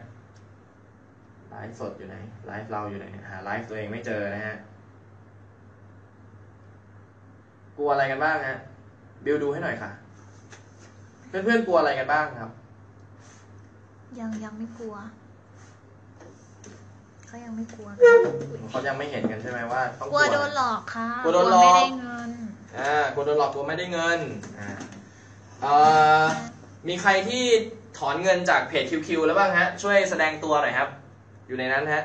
ไลฟ์สดอยู่ไหนไลฟ์เราอยู่ไหนหาไลฟ์ตัวเองไม่เจอนะฮะ กลัวอะไรกันบ้างฮะบิวดูให้หน่อยค่ะ เพื่อนๆกลัวอะไรกันบ้างครับ
ยังยังไม่กลัวเขายังไม่กลัว
เขายังไม่เห็นกันใช่ไหมว่าต้อง
กลัวโดนหลอกค่ะ
กลัวโดนหลอก
ไม่ได้เงิน
อ่ากลัวโดนหลอกกลัวไม่ได้เงินอ่าเอ่อมีใครที่ถอนเงินจากเพจ QQ แล้วบ้างฮะ ช่วยแสดงตัวหน่อยครับ อยู่ในนั้นฮะ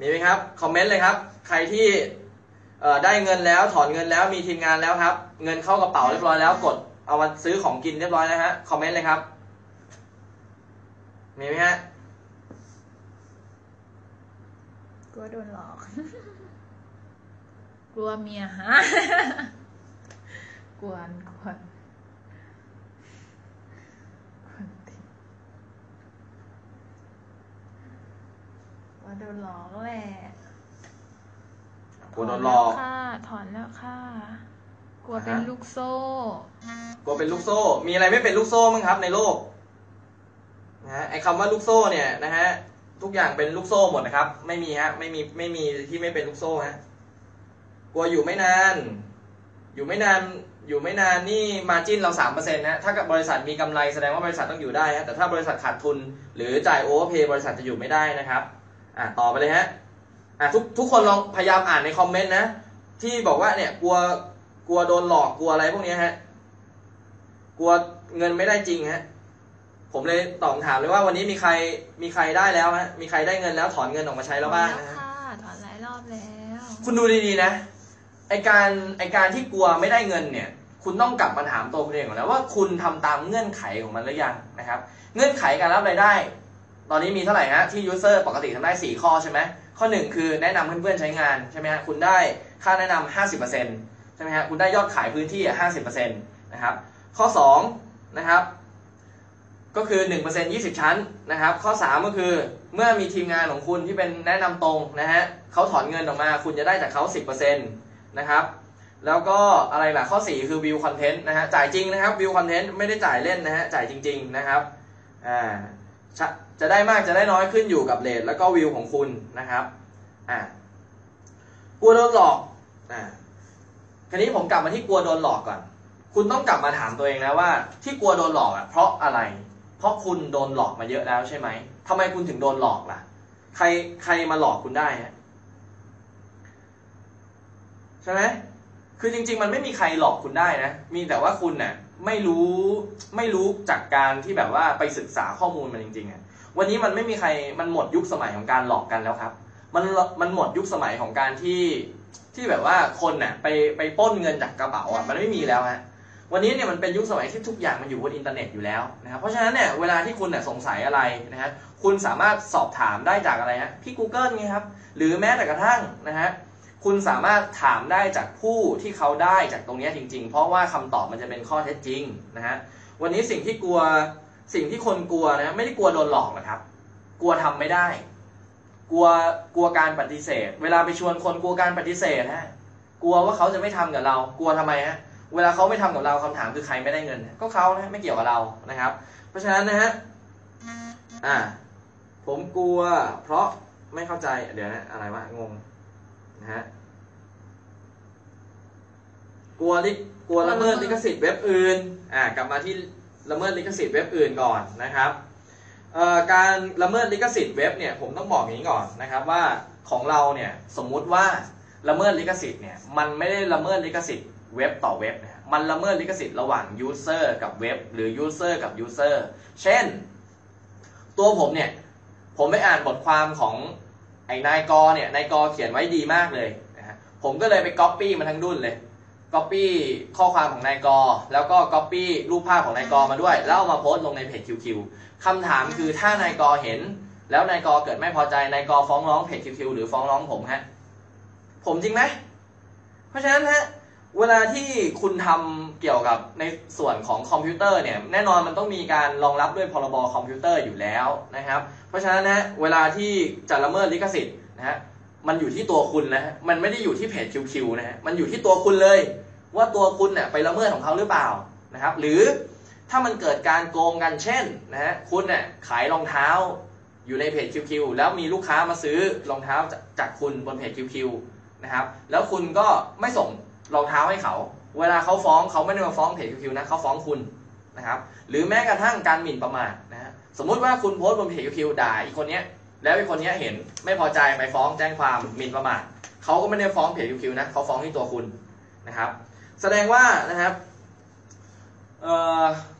มีไหมครับ คอมเมนต์เลยครับ ใครที่เอ่อ ได้เงินแล้วถอนเงินแล้วมีทีมงานแล้วครับ เงินเข้ากระเป๋าเรียบร้อยแล้วกดเอามาซื้อของกินเรียบร้อยแล้วฮะคอมเมนต์เลยครับมีไหมฮะ
กลัวโดนหลอก
กลัวเมียฮะกวนกวนวนติกลัวโดนหลอกแหละ
กลัวโดนหลอก
ถนแล้วค่ะ ถอนแล้วค่ะ กลัวเป็นลูกโซ่
กลัวเป็นลูกโซ่ มีอะไรไม่เป็นลูกโซ่มั้งครับในโลกนะฮะไอ้คำว่าลูกโซ่เนี่ยนะฮะทุกอย่างเป็นลูกโซ่หมดนะครับ ไม่มีฮะไม่มีไม่มีที่ไม่เป็นลูกโซ่ฮะกลัวอยู่ไม่นาน อยู่ไม่นานอยู่ไม่นานนี่มาจิ้นเราสามเปอร์เซ็นต์นะถ้ากับบริษัทมีกำไรแสดงว่าบริษัทต้องอยู่ได้ฮะแต่ถ้าบริษัทขาดทุน หรือจ่ายโอเวอร์เพย์บริษัทจะอยู่ไม่ได้นะครับ อะต่อไปเลยฮะ อะทุกทุกคนลองพยายามอ่านในคอมเมนต์นะ ที่บอกว่าเนี่ยกลัวกลัวโดนหลอกกลัวอะไรพวกเนี้ยฮะ กลัวเงินไม่ได้จริงฮะ ผมเลยตอบคำถามเลยว่าวันนี้มีใครมีใครได้แล้วฮะ มีใครได้เงินแล้วถอนเงินออกมาใช้แล้วบ้าง
ถอน
นะ
แล้ว
ฮะ
ค่ะถอนหลายรอบแล้ว
คุณดูดีๆนะ ไอการไอการที่กลัวไม่ได้เงินเนี่ย คุณต้องกลับมาถามตัวคุณเองก่อนแล้วว่าคุณทำตามเงื่อนไขของมันหรือยังนะครับ เงื่อนไขการรับรายได้ ตอนนี้มีเท่าไหร่ฮะที่ user ปกติทำได้ 4 ข้อใช่ไหม ข้อ1คือแนะนำเพื่อนๆใช้งานใช่ไหมฮะคุณได้ค่าแนะนำ50%ใช่ไหมฮะคุณได้ยอดขายพื้นที่อะ50%นะครับข้อ2นะครับก็คือ 1% 20 ชั้นนะครับ ข้อ 3 ก็คือเมื่อมีทีมงานของคุณที่เป็นแนะนำตรงนะฮะเขาถอนเงินออกมาคุณจะได้จากเขา 10%นะครับแล้วก็อะไรล่ะข้อ 4 คือ view content นะฮะจ่ายจริงนะครับ view content ไม่ได้จ่ายเล่นนะฮะจ่ายจริง ๆ นะครับอ่า จะได้มากจะได้น้อยขึ้นอยู่กับเลทแล้วก็วิวของคุณนะครับอ่ากลัวโดนหลอกอ่าคราวนี้ผมกลับมาที่กลัวโดนหลอกก่อน คุณต้องกลับมาถามตัวเองนะว่า ที่กลัวโดนหลอกอะเพราะอะไร เพราะคุณโดนหลอกมาเยอะแล้วใช่ไหมทำไมคุณถึงโดนหลอกล่ะ ใครใครมาหลอกคุณได้ฮะใช่ไหมคือจริง ๆ มันไม่มีใครหลอกคุณได้นะ มีแต่ว่าคุณเน่ะไม่รู้ไม่รู้จากการที่แบบว่าไปศึกษาข้อมูลมันจริงๆอะ วันนี้มันไม่มีใครมันหมดยุคสมัยของการหลอกกันแล้วครับ มันมันหมดยุคสมัยของการที่ที่แบบว่าคนน่ะไปไปป้นเงินจากกระเป๋าอะมันไม่มีแล้วฮะวันนี้เนี่ยมันเป็นยุคสมัยที่ทุกอย่างมันอยู่บนอินเทอร์เน็ตอยู่แล้วนะครับเพราะฉะนั้นเนี่ยเวลาที่คุณเนี่ยสงสัยอะไรนะฮะคุณสามารถสอบถามได้จากอะไรฮะพี่ Google ไงครับหรือแม้แต่กระทั่งนะฮะคุณสามารถถามได้จากผู้ที่เขาได้จากตรงนี้จริง ๆ เพราะว่าคำตอบมันจะเป็นข้อเท็จจริงนะฮะวันนี้สิ่งที่กลัว สิ่งที่คนกลัวนะไม่ได้กลัวโดนหลอกนะครับ กลัวทำไม่ได้ กลัวกลัวการปฏิเสธ เวลาไปชวนคนกลัวการปฏิเสธฮะกลัวว่าเขาจะไม่ทำกับเรา กลัวทำไมฮะเวลาเขาไม่ทำกับเราคำถามคือใครไม่ได้เงิน ก็เขานะไม่เกี่ยวกับเรานะครับ เพราะฉะนั้นนะฮะอ่า ผมกลัว เพราะไม่เข้าใจเดี๋ยวนะอะไรวะงงนะฮะกลัวลิกลัวละเมิดลิขสิทธิ์เว็บอื่น อ่ากลับมาที่ ละเมิดลิขสิทธิ์เว็บอื่นก่อนนะครับการละเมิดลิขสิทธิ์เว็บเนี่ยผมต้องบอกอย่างนี้ก่อนนะครับว่าของเราเนี่ยสมมุติว่าละเมิดลิขสิทธิ์เนี่ยมันไม่ได้ละเมิดลิขสิทธิ์เว็บต่อเว็บนะมันละเมิดลิขสิทธิ์ระหว่าง user กับเว็บหรือ user กับ user เช่น ตัวผมเนี่ยผมไปอ่านบทความของไอ้นายกอเนี่ยนายกอเขียนไว้ดีมากเลยนะฮะผมก็เลยไปก๊อปปี้มาทั้งดุนเลย ก๊อปปี้ข้อความของนายกอแล้วก็ก๊อปปี้รูปภาพของนายกอมาด้วย แล้วเอามาโพสต์ลงในเพจ QQ คำถามคือถ้านายกอเห็น แล้วนายกอเกิดไม่พอใจนายกอฟ้องร้องเพจ QQ หรือฟ้องร้องผมฮะผมจริงไหมเพราะฉะนั้นฮะเวลาที่คุณทำเกี่ยวกับในส่วนของคอมพิวเตอร์เนี่ยแน่นอนมันต้องมีการรองรับด้วยพรบคอมพิวเตอร์อยู่แล้วนะครับ เพราะฉะนั้นนะเวลาที่จะละเมิดลิขสิทธิ์นะฮะมันอยู่ที่ตัวคุณนะฮะมันไม่ได้อยู่ที่เพจ QQ นะฮะมันอยู่ที่ตัวคุณเลย ว่าตัวคุณเนี่ยไปละเมิดของเขาหรือเปล่านะครับ หรือถ้ามันเกิดการโกงกันเช่นนะฮะคุณเนี่ยขายรองเท้าอยู่ในเพจ QQ แล้วมีลูกค้ามาซื้อรองเท้าจากจากคุณบนเพจ QQ นะครับ แล้วคุณก็ไม่ส่งรองเท้าให้เขา เวลาเขาฟ้องเขาไม่ได้มาฟ้องเพจ QQ นะเขาฟ้องคุณนะครับ หรือแม้กระทั่งการหมิ่นประมาทนะฮะสมมุติว่าคุณโพสต์บนเพจคิวด่าอีกคนเนี้ยแล้วอีกคนเนี้ยเห็นไม่พอใจไปฟ้องแจ้งความหมิ่นประมาทเขาก็ไม่ได้ฟ้องเพจคิวนะเขาฟ้องที่ตัวคุณนะครับ แสดงว่านะครับ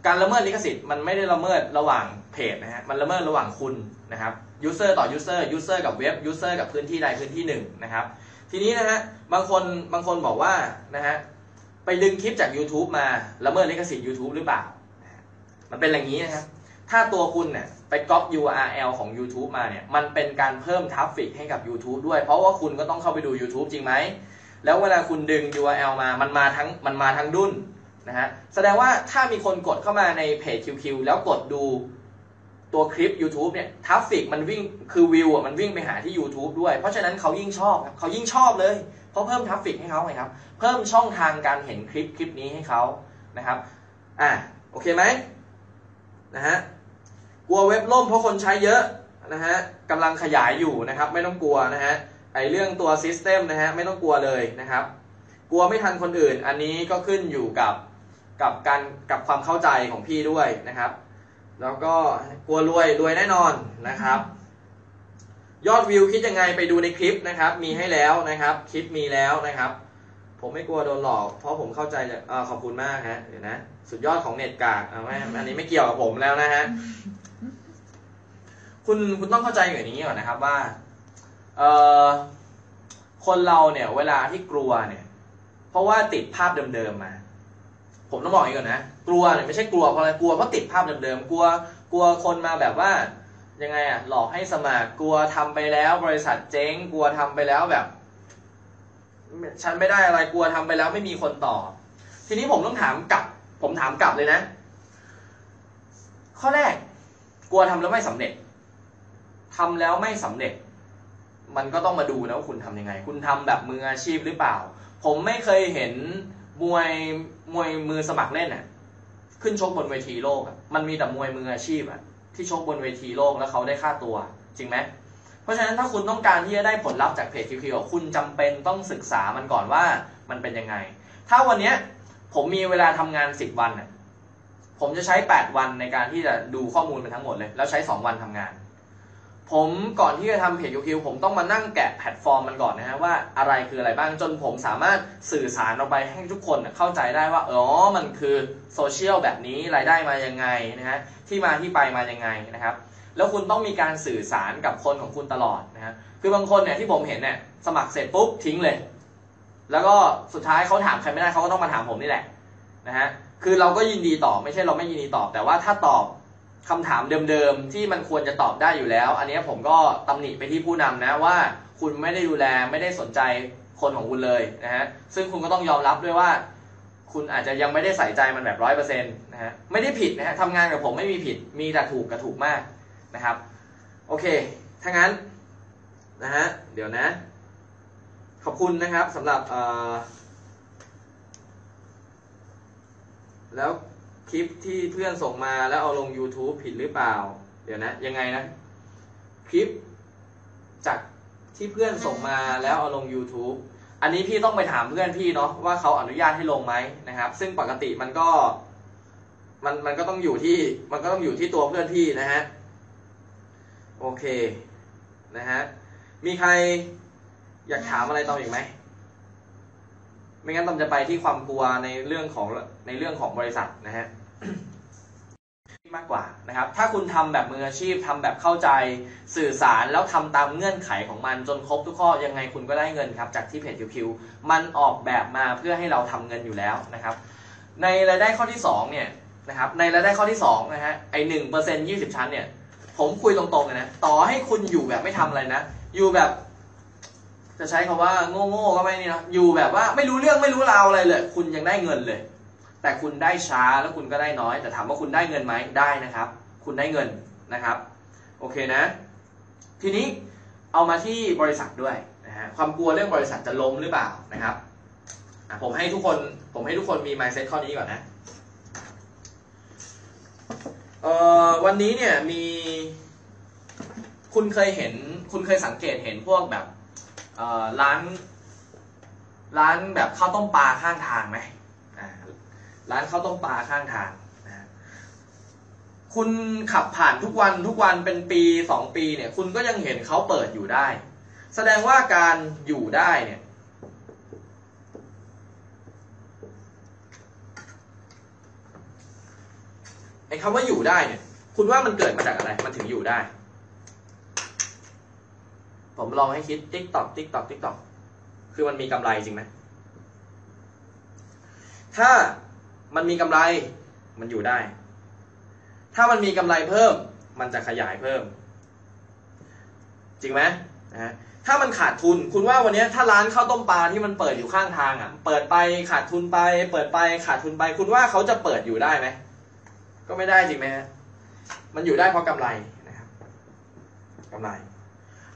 การละเมิดลิขสิทธิ์มันไม่ได้ละเมิดระหว่างเพจนะฮะมันละเมิดระหว่างคุณนะครับ user ต่อ user user กับเว็บ user กับพื้นที่ใดพื้นที่หนึ่งนะครับ ทีนี้นะฮะบางคนบางคนบอกว่านะฮะไปดึงคลิปจาก YouTube มาละเมิดลิขสิทธิ์ YouTube หรือเปล่า มันเป็นอย่างนี้นะครับ ถ้าตัวคุณเนี่ยไปก๊อป URL ของ YouTube มาเนี่ย มันเป็นการเพิ่ม traffic ให้กับ YouTube ด้วย เพราะว่าคุณก็ต้องเข้าไปดู YouTube จริงไหม แล้วเวลาคุณดึง URL มา มันมาทั้ง มันมาทั้งดุนนะฮะ แสดงว่าถ้ามีคนกดเข้ามาในเพจ QQ แล้วกดดูตัวคลิป YouTube เนี่ย traffic มันวิ่ง คือวิวอะมันวิ่งไปหาที่ YouTube ด้วย เพราะฉะนั้นเขายิ่งชอบครับเขายิ่งชอบเลย เพราะเพิ่ม traffic ให้เขาไงครับ เพิ่มช่องทางการเห็นคลิปคลิปนี้ให้เขานะครับ อะ โอเคไหมนะฮะ กลัวเว็บล่มเพราะคนใช้เยอะนะฮะกำลังขยายอยู่นะครับ ไม่ต้องกลัวนะฮะ ไอเรื่องตัว system นะฮะไม่ต้องกลัวเลยนะครับ กลัวไม่ทันคนอื่น อันนี้ก็ขึ้นอยู่กับกับการกับความเข้าใจของพี่ด้วยนะครับ แล้วก็กลัวรวยรวยแน่นอนนะครับ ยอดวิวคิดยังไงไปดูในคลิปนะครับ มีให้แล้วนะครับ คลิปมีแล้วนะครับ ผมไม่กลัวโดนหลอก เพราะผมเข้าใจจากอขอบคุณมากฮะเดี๋ยวนะสุดยอดของเน็ตกากเอาไหมอันนี้ไม่เกี่ยวกับผมแล้วนะฮะคุณคุณต้องเข้าใจอย่างนี้ก่อนนะครับว่า เอ่อคนเราเนี่ยเวลาที่กลัวเนี่ย เพราะว่าติดภาพเดิมๆมา ผมต้องบอกอย่างนี้ก่อนนะ กลัวเนี่ยไม่ใช่กลัวเพราะอะไรกลัวเพราะติดภาพเดิมๆกลัวกลัวคนมาแบบว่ายังไงอะหลอกให้สมัครกลัวทำไปแล้ว บริษัทเจ๊งกลัวทำไปแล้วแบบ ฉันไม่ได้อะไรกลัวทำไปแล้วไม่มีคนต่อ ทีนี้ผมต้องถามกลับ ผมถามกลับเลยนะ ข้อแรก กลัวทำแล้วไม่สำเร็จทำแล้วไม่สำเร็จ มันก็ต้องมาดูนะว่าคุณทำยังไง คุณทำแบบมืออาชีพหรือเปล่า ผมไม่เคยเห็นมวยมวยมือสมัครเล่นอะ ขึ้นชกบนเวทีโลกอะมันมีแต่มวยมืออาชีพอะที่ชกบนเวทีโลกแล้วเขาได้ค่าตัว จริงไหมเพราะฉะนั้นถ้าคุณต้องการที่จะได้ผลลัพธ์จากเพจคิวคุณจำเป็นต้องศึกษามันก่อนว่ามันเป็นยังไง ถ้าวันเนี้ยผมมีเวลาทำงาน10วันน่ะผมจะใช้8วันในการที่จะดูข้อมูลมันทั้งหมดเลย แล้วใช้2วันทำงาน ผมก่อนที่จะทำเพจยูคิวผมต้องมานั่งแกะแพลตฟอร์มมันก่อนนะฮะว่าอะไรคืออะไรบ้างจนผมสามารถสื่อสารออกไปให้ทุกคนเข้าใจได้ว่าอ๋อมันคือโซเชียลแบบนี้รายได้มายังไงนะฮะที่มาที่ไปมายังไงนะครับ แล้วคุณต้องมีการสื่อสารกับคนของคุณตลอดนะฮะคือบางคนเนี่ยที่ผมเห็นเนี่ยสมัครเสร็จปุ๊บทิ้งเลย แล้วก็สุดท้ายเขาถามใครไม่ได้เขาก็ต้องมาถามผมนี่แหละนะฮะคือเราก็ยินดีตอบไม่ใช่เราไม่ยินดีตอบ แต่ว่าถ้าตอบ คำถามเดิมๆ ที่มันควรจะตอบได้อยู่แล้ว อันนี้ผมก็ตำหนิไปที่ผู้นำนะว่าคุณไม่ได้ดูแลไม่ได้สนใจคนของคุณเลยนะฮะซึ่งคุณก็ต้องยอมรับด้วยว่า คุณอาจจะยังไม่ได้ใส่ใจมันแบบร้อยเปอร์เซ็นต์นะฮะไม่ได้ผิดนะฮะทำงานกับผมไม่มีผิดมีแต่ถูกกับถูกมากนะครับ โอเคถ้างั้นนะฮะเดี๋ยวนะ ขอบคุณนะครับสำหรับเอ่อแล้ว คลิปที่เพื่อนส่งมาแล้วเอาลง YouTube ผิดหรือเปล่า เดี๋ยวนะ ยังไงนะ คลิปจากที่เพื่อนส่งมาแล้วเอาลง YouTube อันนี้พี่ต้องไปถามเพื่อนพี่เนาะว่าเขาอนุญาตให้ลงไหมนะครับ ซึ่งปกติมันก็ มันมันก็ต้องอยู่ที่มันก็ต้องอยู่ที่ตัวเพื่อนพี่นะฮะโอเคนะฮะมีใครอยากถามอะไรตอมอีกไหมไม่งั้นตอมจะไปที่ความกลัวในเรื่องของ ในเรื่องของบริษัทนะฮะมากกว่านะครับ ถ้าคุณทำแบบมืออาชีพทำแบบเข้าใจสื่อสารแล้วทำตามเงื่อนไขของมันจนครบทุกข้อยังไงคุณก็ได้เงินครับ จากที่เพจคิวมันออกแบบมาเพื่อให้เราทำเงินอยู่แล้วนะครับ ในรายได้ข้อที่สองเนี่ยนะครับ ในรายได้ข้อที่สองนะฮะไอหนึ่งเปอร์เซ็นยี่สิบชั้นเนี่ย ผมคุยตรงๆเลยนะ ต่อให้คุณอยู่แบบไม่ทำอะไรนะ อยู่แบบ จะใช้คาว่าโง่ๆก็ไม่นี่นะอยู่แบบว่าไม่รู้เรื่องไม่รู้ราวอะไรเลย คุณยังได้เงินเลย แต่คุณได้ช้าแล้วคุณก็ได้น้อย แต่ถามว่าคุณได้เงินไหมได้นะครับ คุณได้เงินนะครับ โอเคนะ ทีนี้เอามาที่บริษัทด้วยนะฮะความกลัวเรื่องบริษัทจะล้มหรือเปล่านะครับผมให้ทุกคนผมให้ทุกคนมี mindset ข้อนี้ก่อนนะเอ่อวันนี้เนี่ยมีคุณเคยเห็นคุณเคยสังเกตเห็นพวกแบบร้าน ร้านแบบข้าวต้มปลาข้างทางไหม ร้านข้าวต้มปลาข้างทางนะคุณขับผ่านทุกวันทุกวันเป็นปีสองปีเนี่ย คุณก็ยังเห็นเขาเปิดอยู่ได้ แสดงว่าการอยู่ได้เนี่ย ไอ้คำว่าอยู่ได้เนี่ย คุณว่ามันเกิดมาจากอะไร มันถึงอยู่ได้ ผมลองให้คิดติ๊กตอกติ๊กตอกติ๊กตอกคือมันมีกำไรจริงไหมถ้า มันมีกำไร มันอยู่ได้ ถ้ามันมีกำไรเพิ่ม มันจะขยายเพิ่ม จริงไหมนะถ้ามันขาดทุน คุณว่าวันนี้ถ้าร้านข้าวต้มปลาที่มันเปิดอยู่ข้างทางอะ เปิดไปขาดทุนไป เปิดไปขาดทุนไป คุณว่าเขาจะเปิดอยู่ได้ไหม ก็ไม่ได้จริงไหมฮะ มันอยู่ได้เพราะกำไรนะครับกำไร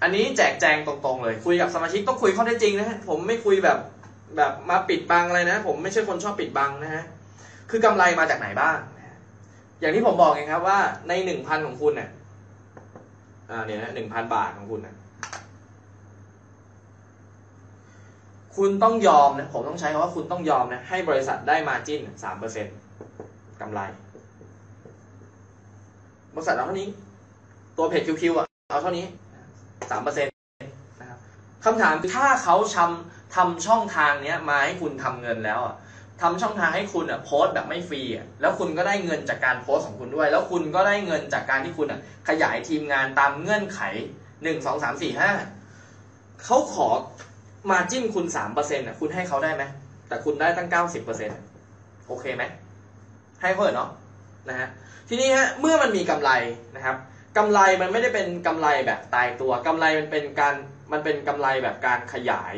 อันนี้แจกแจงตรงๆ เลย คุยกับสมาชิกต้องคุยข้อเท็จจริงนะฮะ ผมไม่คุยแบบแบบมาปิดบังอะไรนะ ผมไม่ใช่คนชอบปิดบังนะฮะ คือกำไรมาจากไหนบ้าง อย่างที่ผมบอกไงครับว่าในหนึ่งพันของคุณเนี่ยอ่าเนี่ยนะหนึ่งพันบาทของคุณนะคุณต้องยอมนะ ผมต้องใช้คำว่าคุณต้องยอมนะ ให้บริษัทได้มาจิ้นสามเปอร์เซ็นต์กำไร บริษัทเอาเท่านี้ ตัวเพจคิวๆอะ เอาเท่านี้สามเปอร์เซ็นต์นะครับคำถามคือถ้าเขาทำทำช่องทางเนี้ยมาให้คุณทำเงินแล้วอะ ทำช่องทางให้คุณอะโพสต์แบบไม่ฟรีอะแล้วคุณก็ได้เงินจากการโพสต์ของคุณด้วย แล้วคุณก็ได้เงินจากการที่คุณอะขยายทีมงานตามเงื่อนไขหนึ่งสองสามสี่ห้าเขาขอ margin คุณสามเปอร์เซ็นต์อะคุณให้เขาได้ไหมแต่คุณได้ตั้งเก้าสิบเปอร์เซ็นต์โอเคไหมให้เขาเถอะเนาะนะฮะทีนี้ฮะเมื่อมันมีกำไรนะครับกำไรมันไม่ได้เป็นกำไรแบบตายตัวกำไรมันเป็นการมันเป็นกำไรแบบการขยาย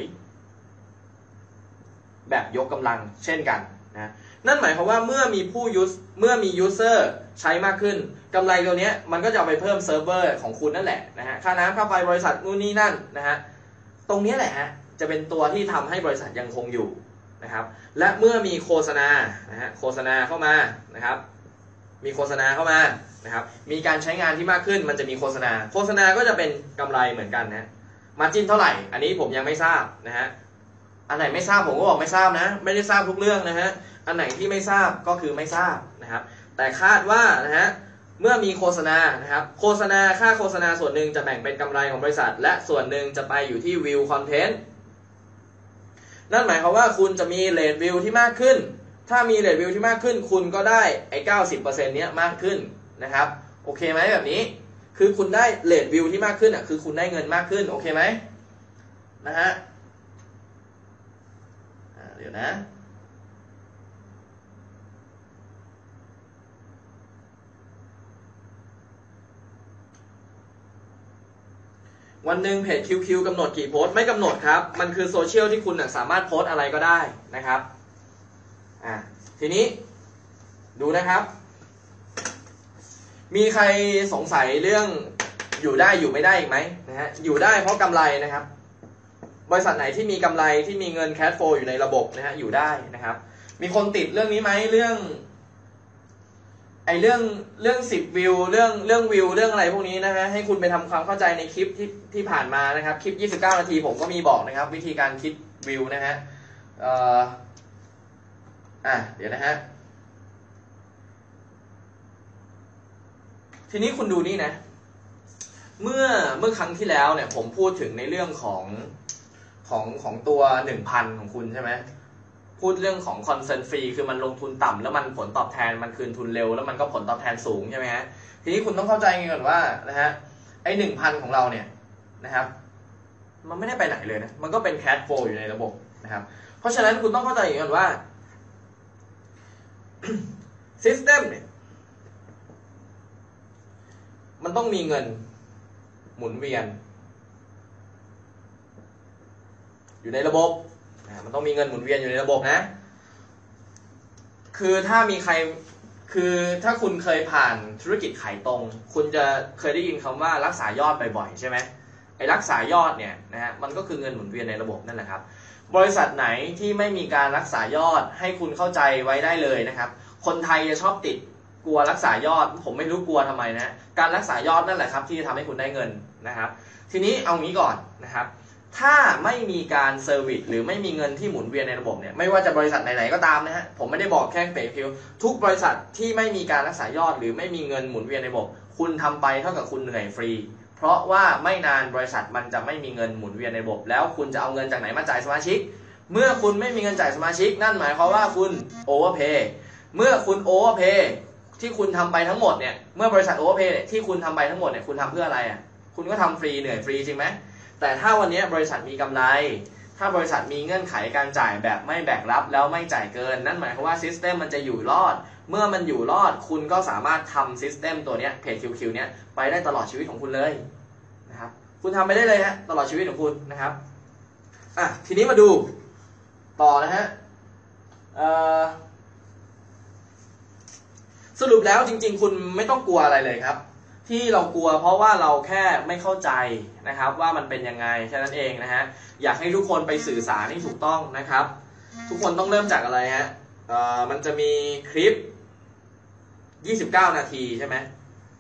แบบยกกำลังเช่นกันนะนั่นหมายความว่าเมื่อมีผู้ use เมื่อมี userใช้มากขึ้นกำไรตัวเนี้ยมันก็จะไปเพิ่มเซิร์ฟเวอร์ของคุณนั่นแหละนะฮะค่าน้ำค่าไฟบริษัทนู่นนี่นั่นนะฮะตรงนี้แหละฮะจะเป็นตัวที่ทำให้บริษัทยังคงอยู่นะครับและเมื่อมีโฆษณานะฮะโฆษณาเข้ามานะครับมีโฆษณาเข้ามานะครับมีการใช้งานที่มากขึ้นมันจะมีโฆษณา โฆษณาก็จะเป็นกำไรเหมือนกันนะมาจิ้นเท่าไหร่ อันนี้ผมยังไม่ทราบนะฮะ อันไหนไม่ทราบผมก็บอกไม่ทราบนะ ไม่ได้ทราบทุกเรื่องนะฮะ อันไหนที่ไม่ทราบก็คือไม่ทราบนะครับ แต่คาดว่านะฮะเมื่อมีโฆษณานะครับ โฆษณาค่าโฆษณาส่วนหนึ่งจะแบ่งเป็นกำไรของบริษัท และส่วนหนึ่งจะไปอยู่ที่ view content นั่นหมายความว่าคุณจะมี rate view ที่มากขึ้น ถ้ามี rate view ที่มากขึ้น คุณก็ได้ไอ้เก้าสิบเปอร์เซ็นต์เนี้ยมากขึ้นนะครับ โอเคไหมแบบนี้ คือคุณได้ rate view ที่มากขึ้นอะคือคุณได้เงินมากขึ้น โอเคไหมนะฮะ ดี๋ยวนะ วันหนึ่งเพจ QQ กำหนดกี่โพสต์ไม่กำหนดครับ มันคือโซเชียลที่คุณน่ะสามารถโพสต์อะไรก็ได้นะครับอ่าทีนี้ดูนะครับ มีใครสงสัยเรื่องอยู่ได้อยู่ไม่ได้อีกไหมนะฮะอยู่ได้เพราะกำไรนะครับ บริษัทไหนที่มีกำไรที่มีเงินแคชโฟลอยู่ในระบบนะฮะอยู่ได้นะครับ มีคนติดเรื่องนี้ไหมเรื่องไอเรื่องเรื่องสิบวิวเรื่องเรื่องวิวเรื่องอะไรพวกนี้นะฮะให้คุณไปทำความเข้าใจในคลิปที่ที่ผ่านมานะครับ คลิป 29 นาทีผมก็มีบอกนะครับ วิธีการคิดวิวนะฮะเอ่ออะเดี๋ยวนะฮะทีนี้คุณดูนี่นะ เมื่อเมื่อครั้งที่แล้วเนี่ยผมพูดถึงในเรื่องของ ของของตัวหนึ่งพันของคุณใช่ไหมพูดเรื่องของคอนเซนฟรีคือมันลงทุนต่ำแล้วมันผลตอบแทนมันคืนทุนเร็ว แล้วมันก็ผลตอบแทนสูงใช่ไหมฮะทีนี้คุณต้องเข้าใจก่อนว่านะฮะไอหนึ่งพันของเราเนี่ยนะครับ มันไม่ได้ไปไหนเลยนะมันก็เป็นแค h โฟอยู่ในระบบนะครับ เพราะฉะนั้นคุณต้องเข้าใจก่อนว่าซิสเต็มเนี่ยมันต้องมีเงินหมุนเวียน อยู่ในระบบมันต้องมีเงินหมุนเวียนอยู่ในระบบนะ คือถ้ามีใครคือถ้าคุณเคยผ่านธุรกิจขายตรง คุณจะเคยได้ยินคำว่ารักษายอดบ่อยๆใช่ไหมไอ้รักษายอดเนี่ยนะฮะมันก็คือเงินหมุนเวียนในระบบนั่นแหละครับ บริษัทไหนที่ไม่มีการรักษายอดให้คุณเข้าใจไว้ได้เลยนะครับ คนไทยจะชอบติดกลัวรักษายอด ผมไม่รู้กลัวทำไมนะ การรักษายอดนั่นแหละครับ ที่จะทำให้คุณได้เงินนะครับ ทีนี้เอางี้ก่อนนะครับ ถ้าไม่มีการ service หรือไม่มีเงินที่หมุนเวียนในระบบเนี่ยไม่ว่าจะบริษัทไหนๆก็ตามนะฮะผมไม่ได้บอกแค่เป๋พิวทุกบริษัทที่ไม่มีการรักษายอด หรือไม่มีเงินหมุนเวียนในระบบ คุณทำไปเท่ากับคุณเหนื่อยฟรี เพราะว่าไม่นานบริษัทมันจะไม่มีเงินหมุนเวียนในระบบ แล้วคุณจะเอาเงินจากไหนมาจ่ายสมาชิก เมื่อคุณไม่มีเงินจ่ายสมาชิก นั่นหมายความว่าคุณ overpay เมื่อคุณ overpay ที่คุณทำไปทั้งหมดเนี่ยเมื่อบริษัท overpay ที่คุณทำไปทั้งหมดเนี่ยคุณทำเพื่ออะไรอะคุณก็ทำฟรีเหนื่อยฟรีจริงไหม แต่ถ้าวันนี้บริษัทมีกำไร ถ้าบริษัทมีเงื่อนไขการจ่ายแบบไม่แบกรับแล้วไม่จ่ายเกิน นั่นหมายความว่า system มันจะอยู่รอด เมื่อมันอยู่รอดคุณก็สามารถทำ system ตัวนี้เพจ QQ เนี้ยไปได้ตลอดชีวิตของคุณเลยนะครับคุณทำไปได้เลยฮะตลอดชีวิตของคุณนะครับอะทีนี้มาดูต่อนะฮะสรุปแล้วจริง ๆ คุณไม่ต้องกลัวอะไรเลยครับ ที่เรากลัวเพราะว่าเราแค่ไม่เข้าใจนะครับ ว่ามันเป็นยังไงแค่นั้นเองนะฮะอยากให้ทุกคนไปสื่อสารให้ถูกต้องนะครับ ทุกคนต้องเริ่มจากอะไรฮะเอ่อมันจะมีคลิป 29 นาทีใช่ไหม